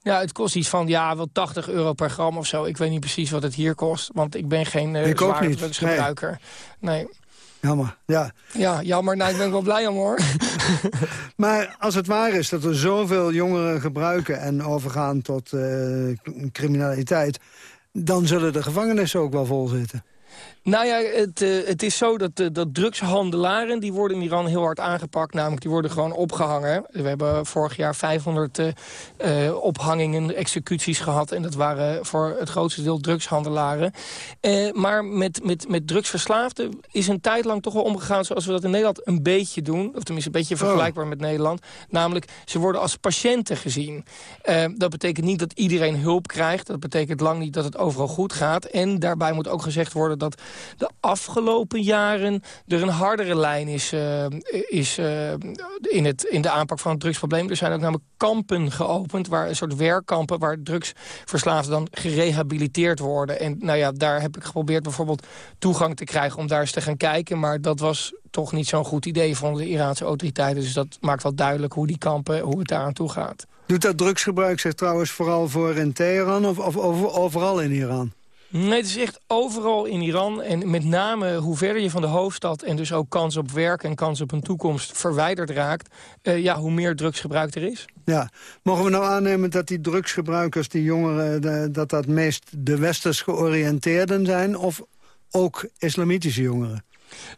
Ja, het kost iets van, ja, wel 80 euro per gram of zo. Ik weet niet precies wat het hier kost. Want ik ben geen uh, ik nee. Jammer, ja. Ja, jammer. Nou, ik ben wel blij om, hoor. maar als het waar is dat er zoveel jongeren gebruiken... en overgaan tot uh, criminaliteit... dan zullen de gevangenissen ook wel vol zitten. Nou ja, het, uh, het is zo dat, uh, dat drugshandelaren... die worden in Iran heel hard aangepakt. Namelijk, die worden gewoon opgehangen. We hebben vorig jaar 500 uh, ophangingen, executies gehad. En dat waren voor het grootste deel drugshandelaren. maar met, met, met drugsverslaafden is een tijd lang toch wel omgegaan... zoals we dat in Nederland een beetje doen. Of tenminste een beetje vergelijkbaar oh. met Nederland. Namelijk, ze worden als patiënten gezien. dat betekent niet dat iedereen hulp krijgt. Dat betekent lang niet dat het overal goed gaat. En daarbij moet ook gezegd worden dat de afgelopen jaren er een hardere lijn is, uh, is uh, in, het, in de aanpak van het drugsprobleem. Er zijn ook namelijk kampen geopend, waar een soort werkkampen... waar drugsverslaafden dan gerehabiliteerd worden. En nou ja, daar heb ik geprobeerd bijvoorbeeld toegang te krijgen... om daar eens te gaan kijken, maar dat was toch niet zo'n goed idee... van de Iraanse autoriteiten. Dus dat maakt wel duidelijk hoe die kampen, hoe het daar aan toe gaat. Doet dat drugsgebruik zich trouwens vooral voor in Teheran of, of over, overal in Iran? Nee, het is echt overal in Iran. En met name hoe verder je van de hoofdstad... en dus ook kans op werk en kans op een toekomst verwijderd raakt... Uh, ja, hoe meer drugsgebruik er is. Ja, mogen we nou aannemen dat die drugsgebruikers, die jongeren... De, dat dat meest de westers georiënteerden zijn... of ook islamitische jongeren?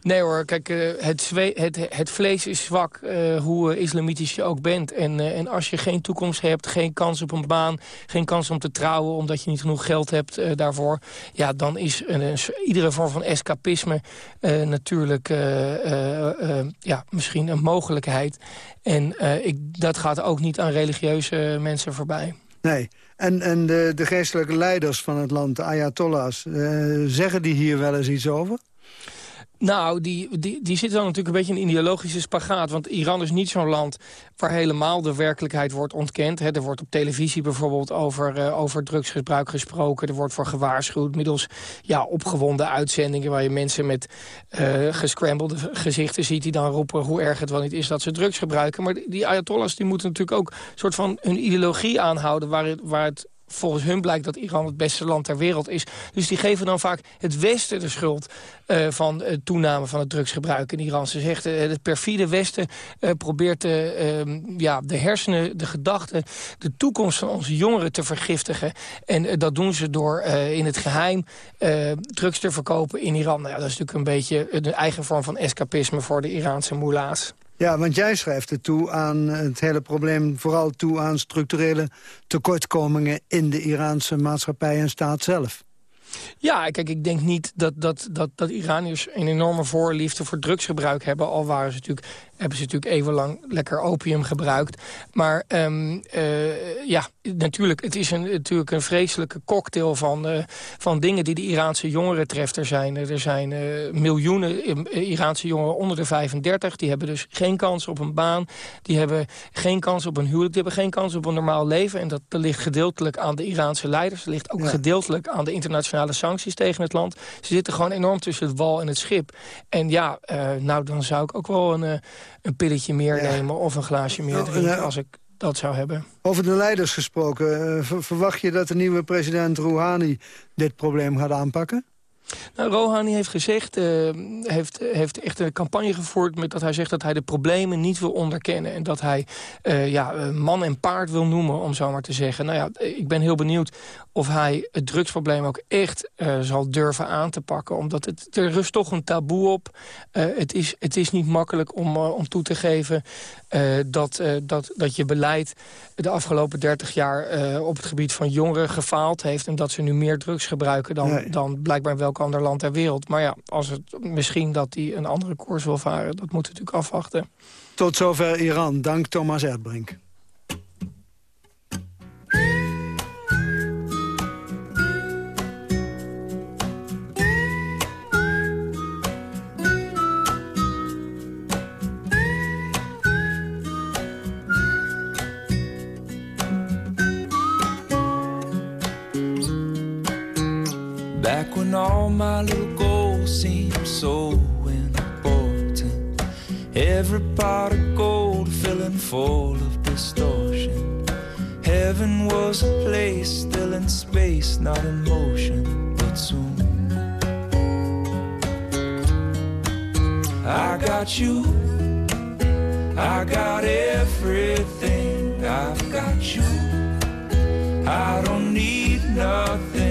Nee hoor, kijk, uh, het, het, het, vlees is zwak, uh, hoe uh, islamitisch je ook bent. En, en als je geen toekomst hebt, geen kans op een baan... geen kans om te trouwen omdat je niet genoeg geld hebt daarvoor... ja, dan is een, iedere vorm van escapisme natuurlijk ja, misschien een mogelijkheid. En ik, dat gaat ook niet aan religieuze mensen voorbij. Nee, en, en de, de geestelijke leiders van het land, de ayatollahs... zeggen die hier wel eens iets over? Nou, die, die, die zitten dan natuurlijk een beetje in een ideologische spagaat. Want Iran is niet zo'n land waar helemaal de werkelijkheid wordt ontkend. Er wordt op televisie bijvoorbeeld over, uh, over drugsgebruik gesproken. Er wordt voor gewaarschuwd middels ja, opgewonden uitzendingen... waar je mensen met uh, gescrambelde gezichten ziet... die dan roepen hoe erg het wel niet is dat ze drugs gebruiken. Maar die ayatollahs die moeten natuurlijk ook een soort van hun ideologie aanhouden... waar het, waar het volgens hun blijkt dat Iran het beste land ter wereld is. Dus die geven dan vaak het Westen de schuld uh, van de toename van het drugsgebruik in Iran. Ze zegt, uh, het perfide Westen probeert ja, de hersenen, de gedachten... de toekomst van onze jongeren te vergiftigen. En dat doen ze door in het geheim drugs te verkopen in Iran. Nou, ja, dat is natuurlijk een beetje een eigen vorm van escapisme voor de Iraanse moela's. Ja, want jij schrijft het toe aan het hele probleem... vooral toe aan structurele tekortkomingen... in de Iraanse maatschappij en staat zelf. Ja, kijk, ik denk niet dat, dat, dat, dat Iraniërs een enorme voorliefde voor drugsgebruik hebben. Al waren ze natuurlijk, hebben ze natuurlijk eeuwenlang lekker opium gebruikt. Maar um, uh, ja, natuurlijk, het is een, natuurlijk een vreselijke cocktail van, uh, van dingen die de Iraanse jongeren treft. Er zijn, er zijn uh, miljoenen Iraanse jongeren onder de 35. Die hebben dus geen kans op een baan. Die hebben geen kans op een huwelijk. Die hebben geen kans op een normaal leven. En dat, dat ligt gedeeltelijk aan de Iraanse leiders. Dat ligt ook ja. gedeeltelijk aan de internationale sancties tegen het land. Ze zitten gewoon enorm tussen het wal en het schip. En ja, nou dan zou ik ook wel een, een pilletje meer ja. nemen of een glaasje meer drinken... als ik dat zou hebben. Over de leiders gesproken, eh, verwacht je dat de nieuwe president Rouhani dit probleem gaat aanpakken? Nou, Rouhani heeft gezegd, uh, heeft, heeft echt een campagne gevoerd... met dat hij zegt dat hij de problemen niet wil onderkennen... en dat hij uh, ja, man en paard wil noemen, om zo maar te zeggen. Nou ja, ik ben heel benieuwd of hij het drugsprobleem ook echt zal durven aan te pakken. Omdat het, er rust toch een taboe op. het, is, het is niet makkelijk om, om toe te geven dat, dat, dat je beleid... de afgelopen 30 jaar op het gebied van jongeren gefaald heeft... en dat ze nu meer drugs gebruiken dan, nee. dan blijkbaar welk ander land ter wereld. Maar ja, als het, misschien dat hij een andere koers wil varen, dat moet natuurlijk afwachten. Tot zover Iran. Dank Thomas Erdbrink. Back when all my little goals seemed so important. Every pot of gold filling full of distortion. Heaven was a place still in space, not in motion, but soon. I got you, I got everything, I've got you. I don't need nothing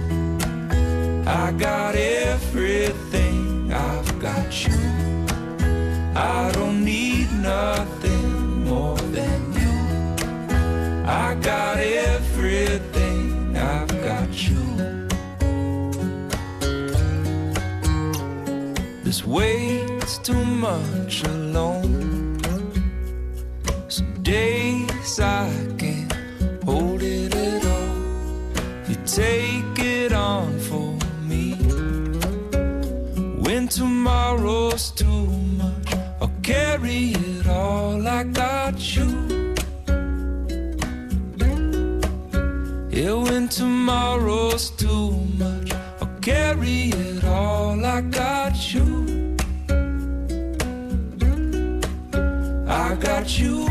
I got everything. I've got you. I don't need nothing more than you. I got everything. I've got you. This weight's too much alone. Some too much, I'll carry it all. I got you. Yeah, when tomorrow's too much, I'll carry it all. I got you. I got you.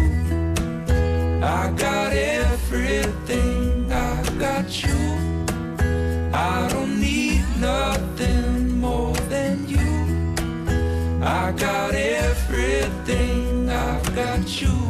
I got everything. Got everything. I've got you.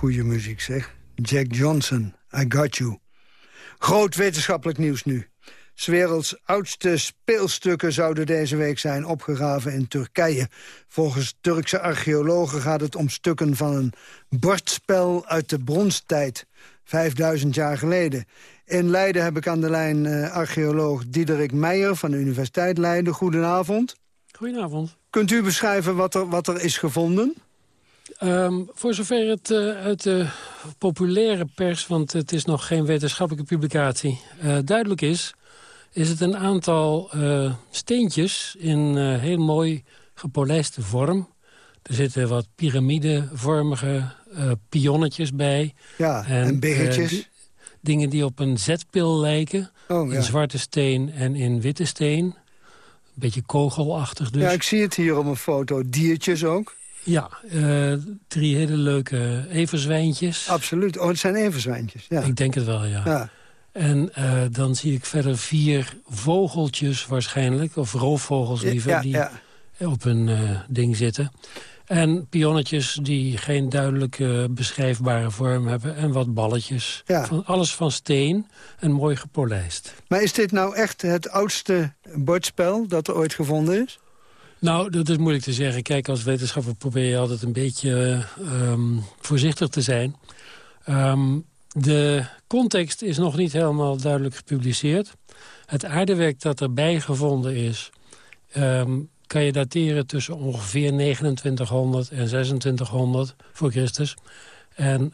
Goede muziek, zeg. Jack Johnson, I Got You. Groot wetenschappelijk nieuws nu. 's werelds oudste speelstukken zouden deze week zijn opgegraven in Turkije. Volgens Turkse archeologen gaat het om stukken van een bordspel uit de bronstijd. 5000 jaar geleden. In Leiden heb ik aan de lijn uh, archeoloog Diederik Meijer van de Universiteit Leiden. Goedenavond. Goedenavond. Kunt u beschrijven wat er, wat er is gevonden? Um, voor zover het uh, uit de populaire pers, want het is nog geen wetenschappelijke publicatie, uh, duidelijk is, is het een aantal uh, steentjes in heel mooi gepolijste vorm. Er zitten wat piramidevormige pionnetjes bij. Ja, en, en biggetjes. Dingen die op een zetpil lijken. Oh, ja. In zwarte steen en in witte steen. Een beetje kogelachtig dus. Ja, ik zie het hier op een foto. Diertjes ook. Ja, uh, drie hele leuke everzwijntjes. Absoluut. Oh, het zijn everzwijntjes, ja. Ik denk het wel, ja. ja. En uh, dan zie ik verder vier vogeltjes waarschijnlijk, of roofvogels liever, ja, die op een uh, ding zitten. En pionnetjes die geen duidelijke beschrijfbare vorm hebben. En wat balletjes. Ja. Van, alles van steen en mooi gepolijst. Maar is dit nou echt het oudste bordspel dat er ooit gevonden is? Nou, dat is moeilijk te zeggen. Kijk, als wetenschapper probeer je altijd een beetje ehm, voorzichtig te zijn. Ehm, de context is nog niet helemaal duidelijk gepubliceerd. Het aardewerk dat erbij gevonden is... ehm, kan je dateren tussen ongeveer 2900 en 2600 voor Christus. En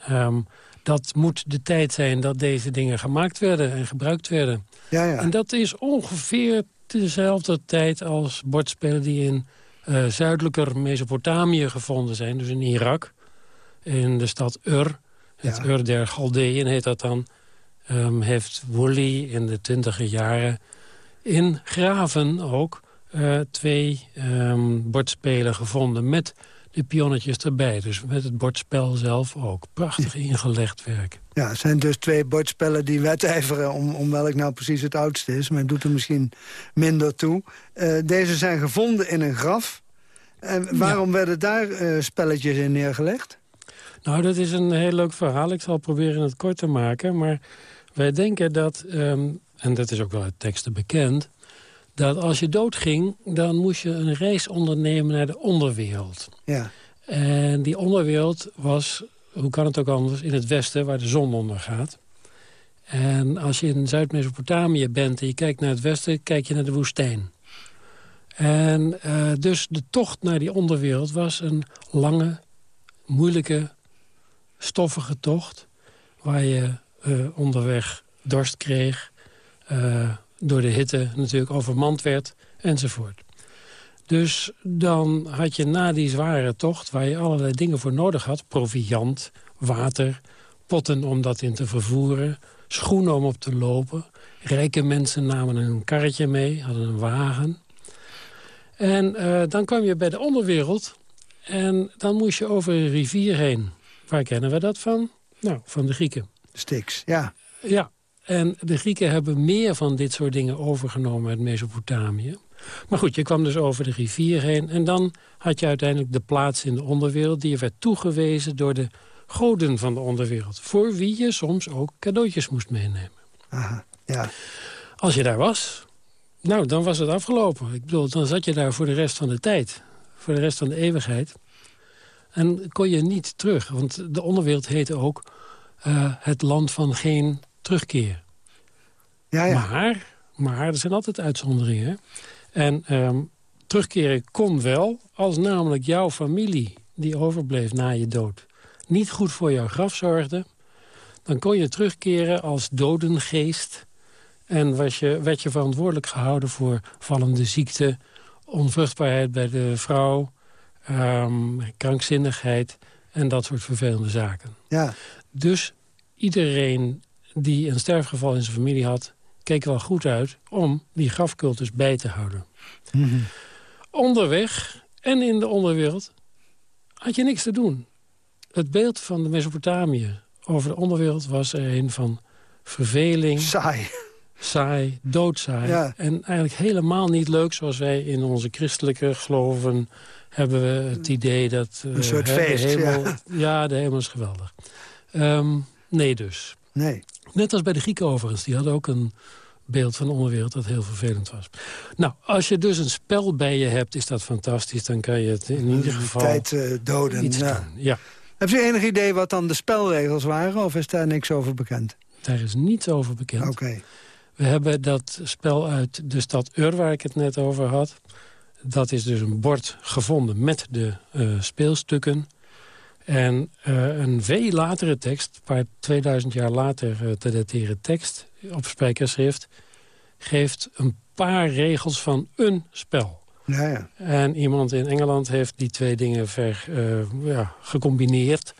dat moet de tijd zijn dat deze dingen gemaakt werden en gebruikt werden. Ja, ja. En dat is ongeveer dezelfde tijd als bordspellen die in eh, zuidelijker Mesopotamië gevonden zijn. Dus in Irak, in de stad Ur. Het Ur der Galdeën heet dat dan. ehm, heeft Woolley in de twintiger jaren in graven ook eh, twee ehm, bordspelen gevonden met de pionnetjes erbij. Dus met het bordspel zelf ook. Prachtig ingelegd werk. Ja, het zijn dus twee bordspellen die wedijveren om, om welk nou precies het oudste is. Maar het doet er misschien minder toe. Eh, deze zijn gevonden in een graf. En waarom werden daar eh, spelletjes in neergelegd? Nou, dat is een heel leuk verhaal. Ik zal proberen het kort te maken. Maar wij denken dat, ehm, en dat is ook wel uit teksten bekend... dat als je doodging, dan moest je een reis ondernemen naar de onderwereld. Ja. En die onderwereld was, hoe kan het ook anders, in het westen waar de zon ondergaat. En als je in Zuid-Mesopotamië bent en je kijkt naar het westen, kijk je naar de woestijn. En eh, dus de tocht naar die onderwereld was een lange, moeilijke, stoffige tocht... waar je eh, onderweg dorst kreeg, eh, door de hitte natuurlijk overmand werd, enzovoort. Dus dan had je na die zware tocht, waar je allerlei dingen voor nodig had... proviand, water, potten om dat in te vervoeren... schoenen om op te lopen. Rijke mensen namen een karretje mee, hadden een wagen. En eh, dan kwam je bij de onderwereld en dan moest je over een rivier heen. Waar kennen we dat van? Nou, van de Grieken. Styx, ja. Ja, en de Grieken hebben meer van dit soort dingen overgenomen uit Mesopotamië. Maar goed, je kwam dus over de rivier heen... en dan had je uiteindelijk de plaats in de onderwereld... die je werd toegewezen door de goden van de onderwereld... voor wie je soms ook cadeautjes moest meenemen. Aha, ja. Als je daar was, nou, dan was het afgelopen. Ik bedoel, dan zat je daar voor de rest van de tijd. Voor de rest van de eeuwigheid. En kon je niet terug. Want de onderwereld heette ook eh, het land van geen terugkeer. Ja, ja. Maar, maar er zijn altijd uitzonderingen. En ehm, terugkeren kon wel als namelijk jouw familie... die overbleef na je dood, niet goed voor jouw graf zorgde... dan kon je terugkeren als dodengeest... en was je, werd je verantwoordelijk gehouden voor vallende ziekte... onvruchtbaarheid bij de vrouw, ehm, krankzinnigheid... en dat soort vervelende zaken. Ja. Dus iedereen die een sterfgeval in zijn familie had... keek er wel goed uit om die grafcultus bij te houden. Mhm. Onderweg en in de onderwereld had je niks te doen. Het beeld van de Mesopotamië over de onderwereld was er een van verveling. Saai. Saai, doodsaai. Ja. En eigenlijk helemaal niet leuk zoals wij in onze christelijke geloven... hebben we het idee dat... Een eh, soort hè, de feest, hemel, ja. ja, de hemel is geweldig. Ehm, nee dus. Nee. Net als bij de Grieken overigens. Die hadden ook een beeld van de onderwereld dat heel vervelend was. Nou, als je dus een spel bij je hebt, is dat fantastisch. Dan kan je het in ieder geval... Tijd eh, doden. iets ja. doen, ja. Heb je enig idee wat dan de spelregels waren? Of is daar niks over bekend? Daar is niets over bekend. Oké. We hebben dat spel uit de stad Ur, waar ik het net over had. Dat is dus een bord gevonden met de eh, speelstukken. En eh, een veel latere tekst, waar 2000 jaar later eh, te dateren tekst op spijkerschrift... geeft een paar regels van een spel. Ja, ja. En iemand in Engeland heeft die twee dingen ver, eh, ja, gecombineerd...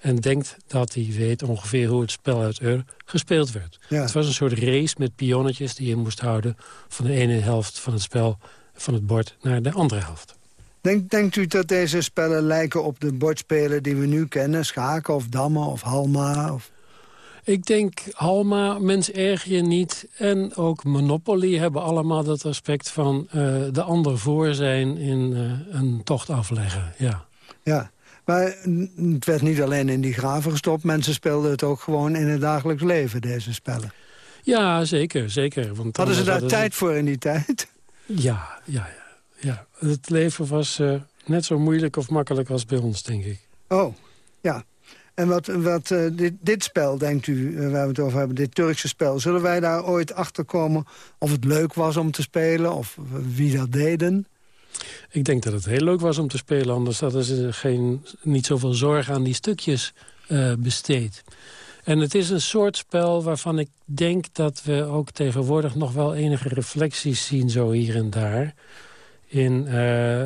en denkt dat hij weet ongeveer hoe het spel uit Ur gespeeld werd. Ja. Het was een soort race met pionnetjes die je moest houden... van de ene helft van het spel, van het bord, naar de andere helft. Denk, denkt u dat deze spellen lijken op de bordspelen die we nu kennen? Schaken of dammen of halma? Of... Ik denk Halma, Mens erg je niet en ook Monopoly hebben allemaal dat aspect van eh, de ander voor zijn in eh, een tocht afleggen. Ja. Ja, maar het werd niet alleen in die graven gestopt. Mensen speelden het ook gewoon in het dagelijks leven, deze spellen. Ja, zeker. zeker want Hadden ze daar tijd voor in die tijd? Ja, ja, ja. Ja. Het leven was eh, net zo moeilijk of makkelijk als bij ons, denk ik. Oh, ja. En wat, wat eh, dit, dit spel, denkt u, eh, waar we het over hebben, dit Turkse spel... zullen wij daar ooit achter komen of het leuk was om te spelen... of wie dat deden? Ik denk dat het heel leuk was om te spelen. Anders hadden ze geen, niet zoveel zorg aan die stukjes besteed. En het is een soort spel waarvan ik denk dat we ook tegenwoordig... nog wel enige reflecties zien zo hier en daar. In uh,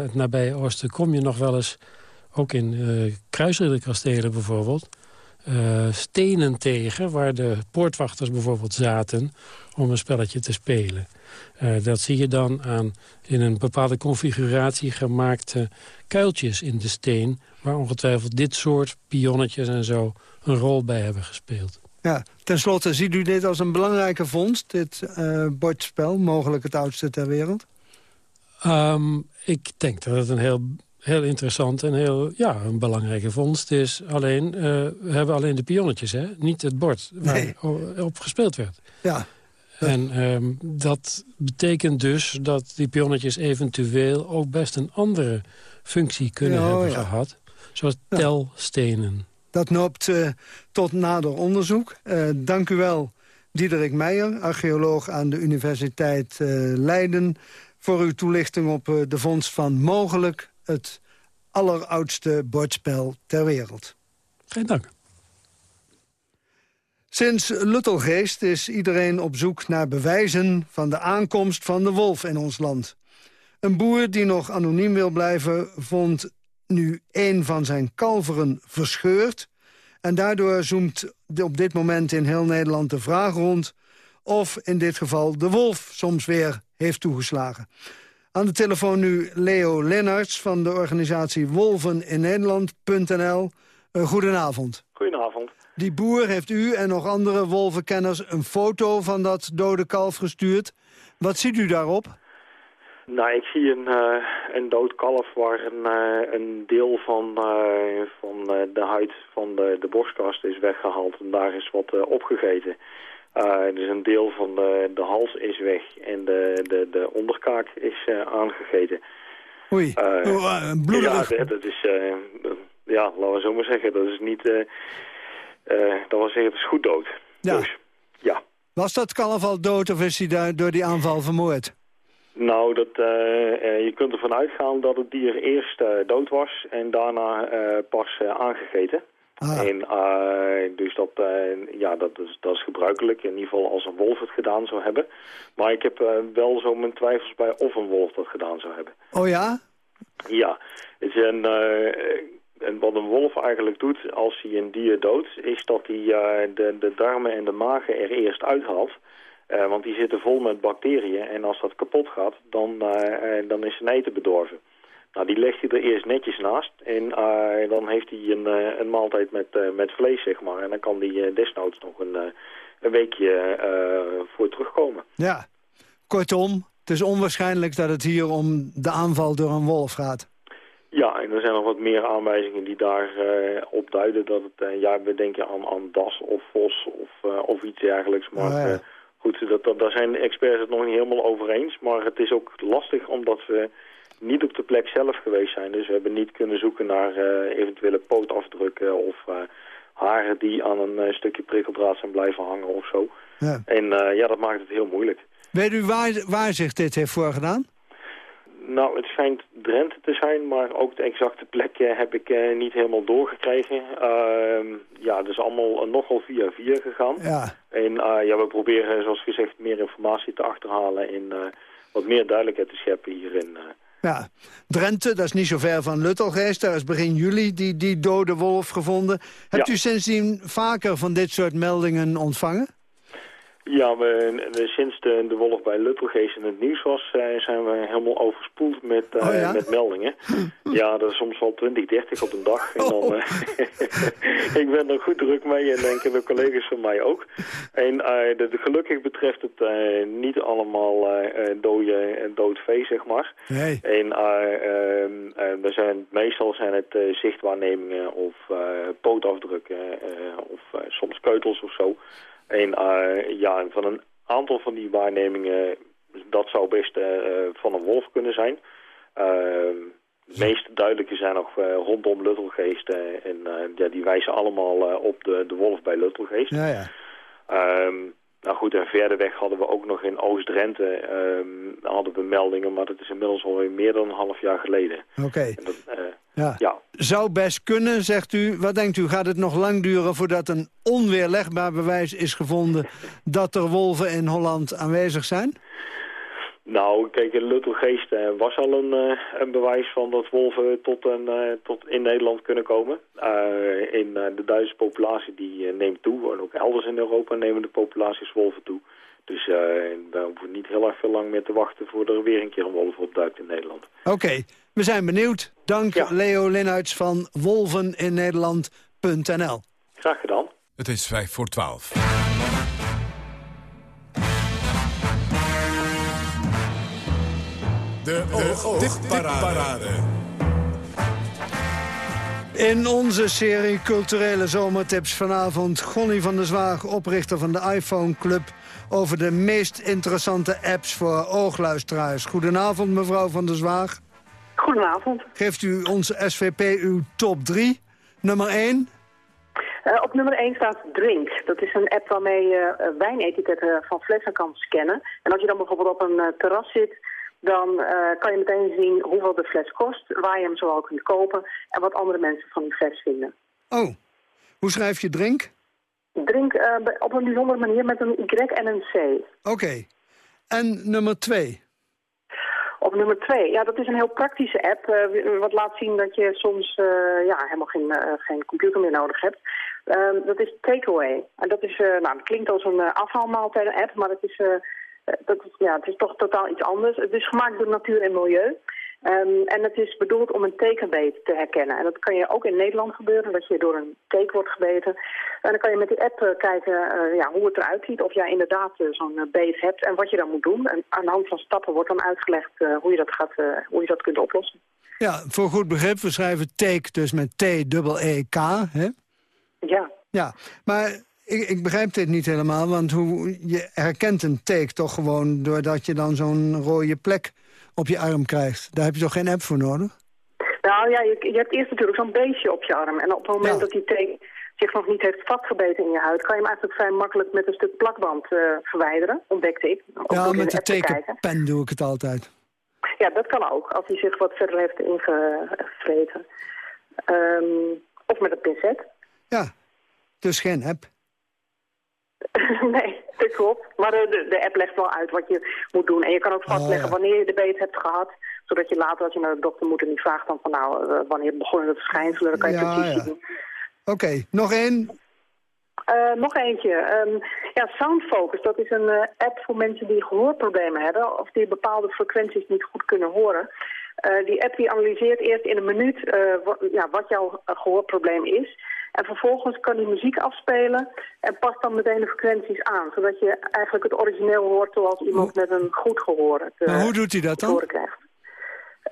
het nabije Oosten kom je nog wel eens, ook in uh, kruisridderkastelen bijvoorbeeld... Uh, stenen tegen waar de poortwachters bijvoorbeeld zaten om een spelletje te spelen. Dat zie je dan aan in een bepaalde configuratie gemaakte kuiltjes in de steen... waar ongetwijfeld dit soort pionnetjes en zo een rol bij hebben gespeeld. Ja, ten slotte, ziet u dit als een belangrijke vondst, dit uh, bordspel, mogelijk het oudste ter wereld? Um, ik denk dat het een heel, heel interessant en heel, ja, een belangrijke vondst is. Alleen, uh, we hebben alleen de pionnetjes, hè? niet het bord waar nee. op gespeeld werd. Ja. En um, dat betekent dus dat die pionnetjes eventueel ook best een andere functie kunnen Ja, oh hebben ja. gehad. Zoals telstenen. Dat noopt uh, tot nader onderzoek. Uh, dank u wel, Diederik Meijer, archeoloog aan de Universiteit uh, Leiden... voor uw toelichting op de vondst van mogelijk het alleroudste bordspel ter wereld. Geen dank. Sinds Luttelgeest is iedereen op zoek naar bewijzen van de aankomst van de wolf in ons land. Een boer die nog anoniem wil blijven vond nu een van zijn kalveren verscheurd. En daardoor zoomt op dit moment in heel Nederland de vraag rond... of in dit geval de wolf soms weer heeft toegeslagen. Aan de telefoon nu Leo Lennarts van de organisatie Wolven in Nederland.nl. Uh, goedenavond. Goedenavond. Die boer heeft u en nog andere wolvenkenners een foto van dat dode kalf gestuurd. Wat ziet u daarop? Nou, ik zie een, uh, een dood kalf waar een, uh, een deel van, uh, van de huid van de, de borstkast is weggehaald. En daar is wat opgegeten. Dus een deel van de, de hals is weg en de, de, de onderkaak is aangegeten. Oei, oh, bloederig. Ja, dat is, ja, laten we zo maar zeggen, dat is niet... dat was zeggen, het is goed dood. Ja. Dus, ja. Was dat kalf al dood of is hij daar door die aanval vermoord? Nou, dat, uh, uh, je kunt ervan uitgaan dat het dier eerst uh, dood was en daarna pas aangegeten. Ah. En, dus dat, ja, dat, is, dat is gebruikelijk, in ieder geval als een wolf het gedaan zou hebben. Maar ik heb wel zo mijn twijfels bij of een wolf dat gedaan zou hebben. Oh ja? Ja, het is een, en wat een wolf eigenlijk doet als hij een dier doodt, is dat hij de, de darmen en de magen er eerst uithaalt. Uh, want die zitten vol met bacteriën en als dat kapot gaat, dan, uh, dan is zijn eten bedorven. Nou, die legt hij er eerst netjes naast en uh, dan heeft hij een, een maaltijd met, met vlees, zeg maar. En dan kan hij desnoods nog een, een weekje voor terugkomen. Ja, kortom, het is onwaarschijnlijk dat het hier om de aanval door een wolf gaat. Ja, en er zijn nog wat meer aanwijzingen die daar op duiden dat het, ja, we denken aan, aan das of vos of, of iets dergelijks, maar... Oh, ja. Goed, dat, dat, daar zijn de experts het nog niet helemaal over eens. Maar het is ook lastig omdat we niet op de plek zelf geweest zijn. Dus we hebben niet kunnen zoeken naar uh, eventuele pootafdrukken of uh, haren die aan een uh, stukje prikkeldraad zijn blijven hangen of zo. Ja. En ja, dat maakt het heel moeilijk. Weet u waar, waar zich dit heeft voorgedaan? Nou, het schijnt Drenthe te zijn, maar ook de exacte plek heb ik niet helemaal doorgekregen. Uh, ja, dus allemaal uh, nogal via via gegaan. Ja. En ja, we proberen, zoals gezegd, meer informatie te achterhalen en wat meer duidelijkheid te scheppen hierin. Ja, Drenthe, dat is niet zo ver van Luttelgeest. Daar is begin juli die, die dode wolf gevonden. Hebt ja. u sindsdien vaker van dit soort meldingen ontvangen? Ja, we, we- sinds de, de wolf bij Luttelgeest in het nieuws was, eh, zijn we helemaal overspoeld met, eh, Oh ja? met meldingen. ja, dat is soms wel 20, 30 op een dag. En Oh. dan, eh, ik ben er goed druk mee en denken de collega's van mij ook. En de, de- gelukkig betreft het niet allemaal dode, dood vee, zeg maar. Nee. En eh, ehm, zijn, meestal zijn het zichtwaarnemingen of pootafdrukken of soms keutels of zo. En eh, ja, van een aantal van die waarnemingen, dat zou best eh, eh, van een wolf kunnen zijn. Ehm, de meest duidelijke zijn nog rondom Luttelgeest. en ja, die wijzen allemaal op de, de wolf bij Luttelgeest. Ja, ja. Ehm, nou goed, en verder weg hadden we ook nog in Oost-Drenthe ehm, hadden we meldingen, maar dat is inmiddels alweer meer dan een half jaar geleden. Oké. Eh, Ja. ja. Zou best kunnen, zegt u. Wat denkt u, gaat het nog lang duren voordat een onweerlegbaar bewijs is gevonden... dat er wolven in Holland aanwezig zijn? Nou, kijk, in Luttelgeest eh, was al een, eh, een bewijs van dat wolven tot, een, eh, tot in Nederland kunnen komen. Eh, in eh, de Duitse populatie die neemt toe. En ook elders in Europa nemen de populaties wolven toe. Dus eh we hoeven niet heel erg veel lang meer te wachten voordat er weer een keer een wolf opduikt in Nederland. Oké, we zijn benieuwd. Dank Leo Linnuits van wolveninnederland.nl. Graag gedaan. Het is vijf voor twaalf. De oogdichtparade. In onze serie Culturele Zomertips vanavond... Gonny van der Zwaag, oprichter van de iPhone Club... over de meest interessante apps voor oogluisteraars. Goedenavond, mevrouw van der Zwaag. Goedenavond. Geeft u onze SVP uw top 3. Nummer 1. Eh, op nummer 1 staat Drink. Dat is een app waarmee je eh, wijnetiketten van flessen kan scannen. En als je dan bijvoorbeeld op een eh, terras zit, dan eh, kan je meteen zien hoeveel de fles kost, waar je hem zoal kunt kopen en wat andere mensen van die fles vinden. Oh, hoe schrijf je drink? Drink eh, op een bijzondere manier met een Y en een C. Oké. En nummer 2. Op nummer 2, ja, dat is een heel praktische app. eh, wat laat zien dat je soms ja, helemaal geen, geen computer meer nodig hebt. Ehm, dat is Takeaway. En dat is, nou, dat klinkt als een afhaalmaaltijden-app, maar het is, dat is, ja, het is toch totaal iets anders. Het is gemaakt door natuur en milieu. Ehm, en het is bedoeld om een tekenbeet te herkennen. En dat kan je ook in Nederland gebeuren, dat je door een teek wordt gebeten. En dan kan je met die app uh, kijken uh, ja, hoe het eruit ziet, of jij inderdaad uh, zo'n beet hebt en wat je dan moet doen. En aan de hand van stappen wordt dan uitgelegd hoe, je dat gaat, hoe je dat kunt oplossen. Ja, voor goed begrip, we schrijven take dus met T-E-E-K, hè? Ja. Ja, maar ik, ik, begrijp dit niet helemaal, want hoe, je herkent een take toch gewoon... doordat je dan zo'n rode plek op je arm krijgt. Daar heb je toch geen app voor nodig? Nou ja, je, je hebt eerst natuurlijk zo'n beestje op je arm. En op het moment ja. dat die take zich nog niet heeft vastgebeten in je huid... kan je hem eigenlijk vrij makkelijk met een stuk plakband uh, verwijderen, ontdekte ik. Ook ja, met de tekenpen doe ik het altijd. Ja, dat kan ook, als hij zich wat verder heeft ingevreten. Um, of met een pincet. Ja, dus geen app. nee, dat klopt. Maar de, de, app legt wel uit wat je moet doen. En je kan ook vastleggen oh, ja. wanneer je de beet hebt gehad. Zodat je later, als je naar de dokter moet en die vraagt dan van nou, uh, wanneer begonnen de verschijnselen, dan kan je ja, precies ja. zien. Oké, okay, nog één. Uh, nog eentje. Um, ja, Soundfocus, dat is een uh, app voor mensen die gehoorproblemen hebben... of die bepaalde frequenties niet goed kunnen horen. Uh, die app die analyseert eerst in een minuut ja, wat jouw gehoorprobleem is... En vervolgens kan hij muziek afspelen en past dan meteen de frequenties aan. Zodat je eigenlijk het origineel hoort zoals iemand met een goed gehoor het, maar hoe doet hij dat dan? krijgt.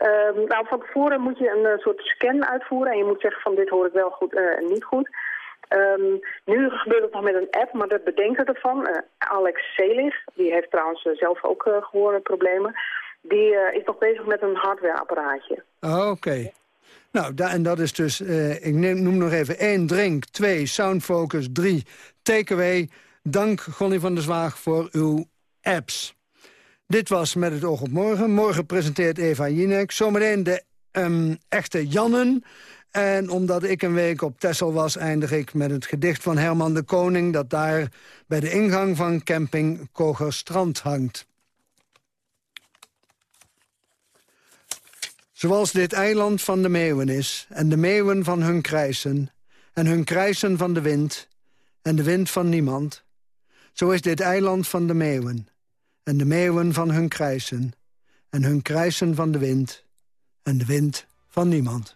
Um, nou, van tevoren moet je een uh, soort scan uitvoeren en je moet zeggen van dit hoor ik wel goed en uh, niet goed. Um, nu gebeurt het nog met een app, maar de bedenker ervan, uh, Alex Selig, die heeft trouwens zelf ook gehoorproblemen, die is nog bezig met een hardwareapparaatje. Oh, Oké. Okay. Nou, en dat is dus, uh, ik neem, noem nog even één, drink, twee, soundfocus, drie, takeaway. Dank, Gonny van der Zwaag, voor uw apps. Dit was Met het oog op morgen. Morgen presenteert Eva Jinek. Zometeen de um, echte Jannen. En omdat ik een week op Texel was, eindig ik met het gedicht van Herman de Koning... dat daar bij de ingang van camping Kogerstrand hangt. Zoals dit eiland van de meeuwen is, en de meeuwen van hun krijsen... en hun krijsen van de wind, en de wind van niemand... Zo is dit eiland van de meeuwen. En de meeuwen van hun krijsen. En hun krijsen van de wind. En de wind van niemand.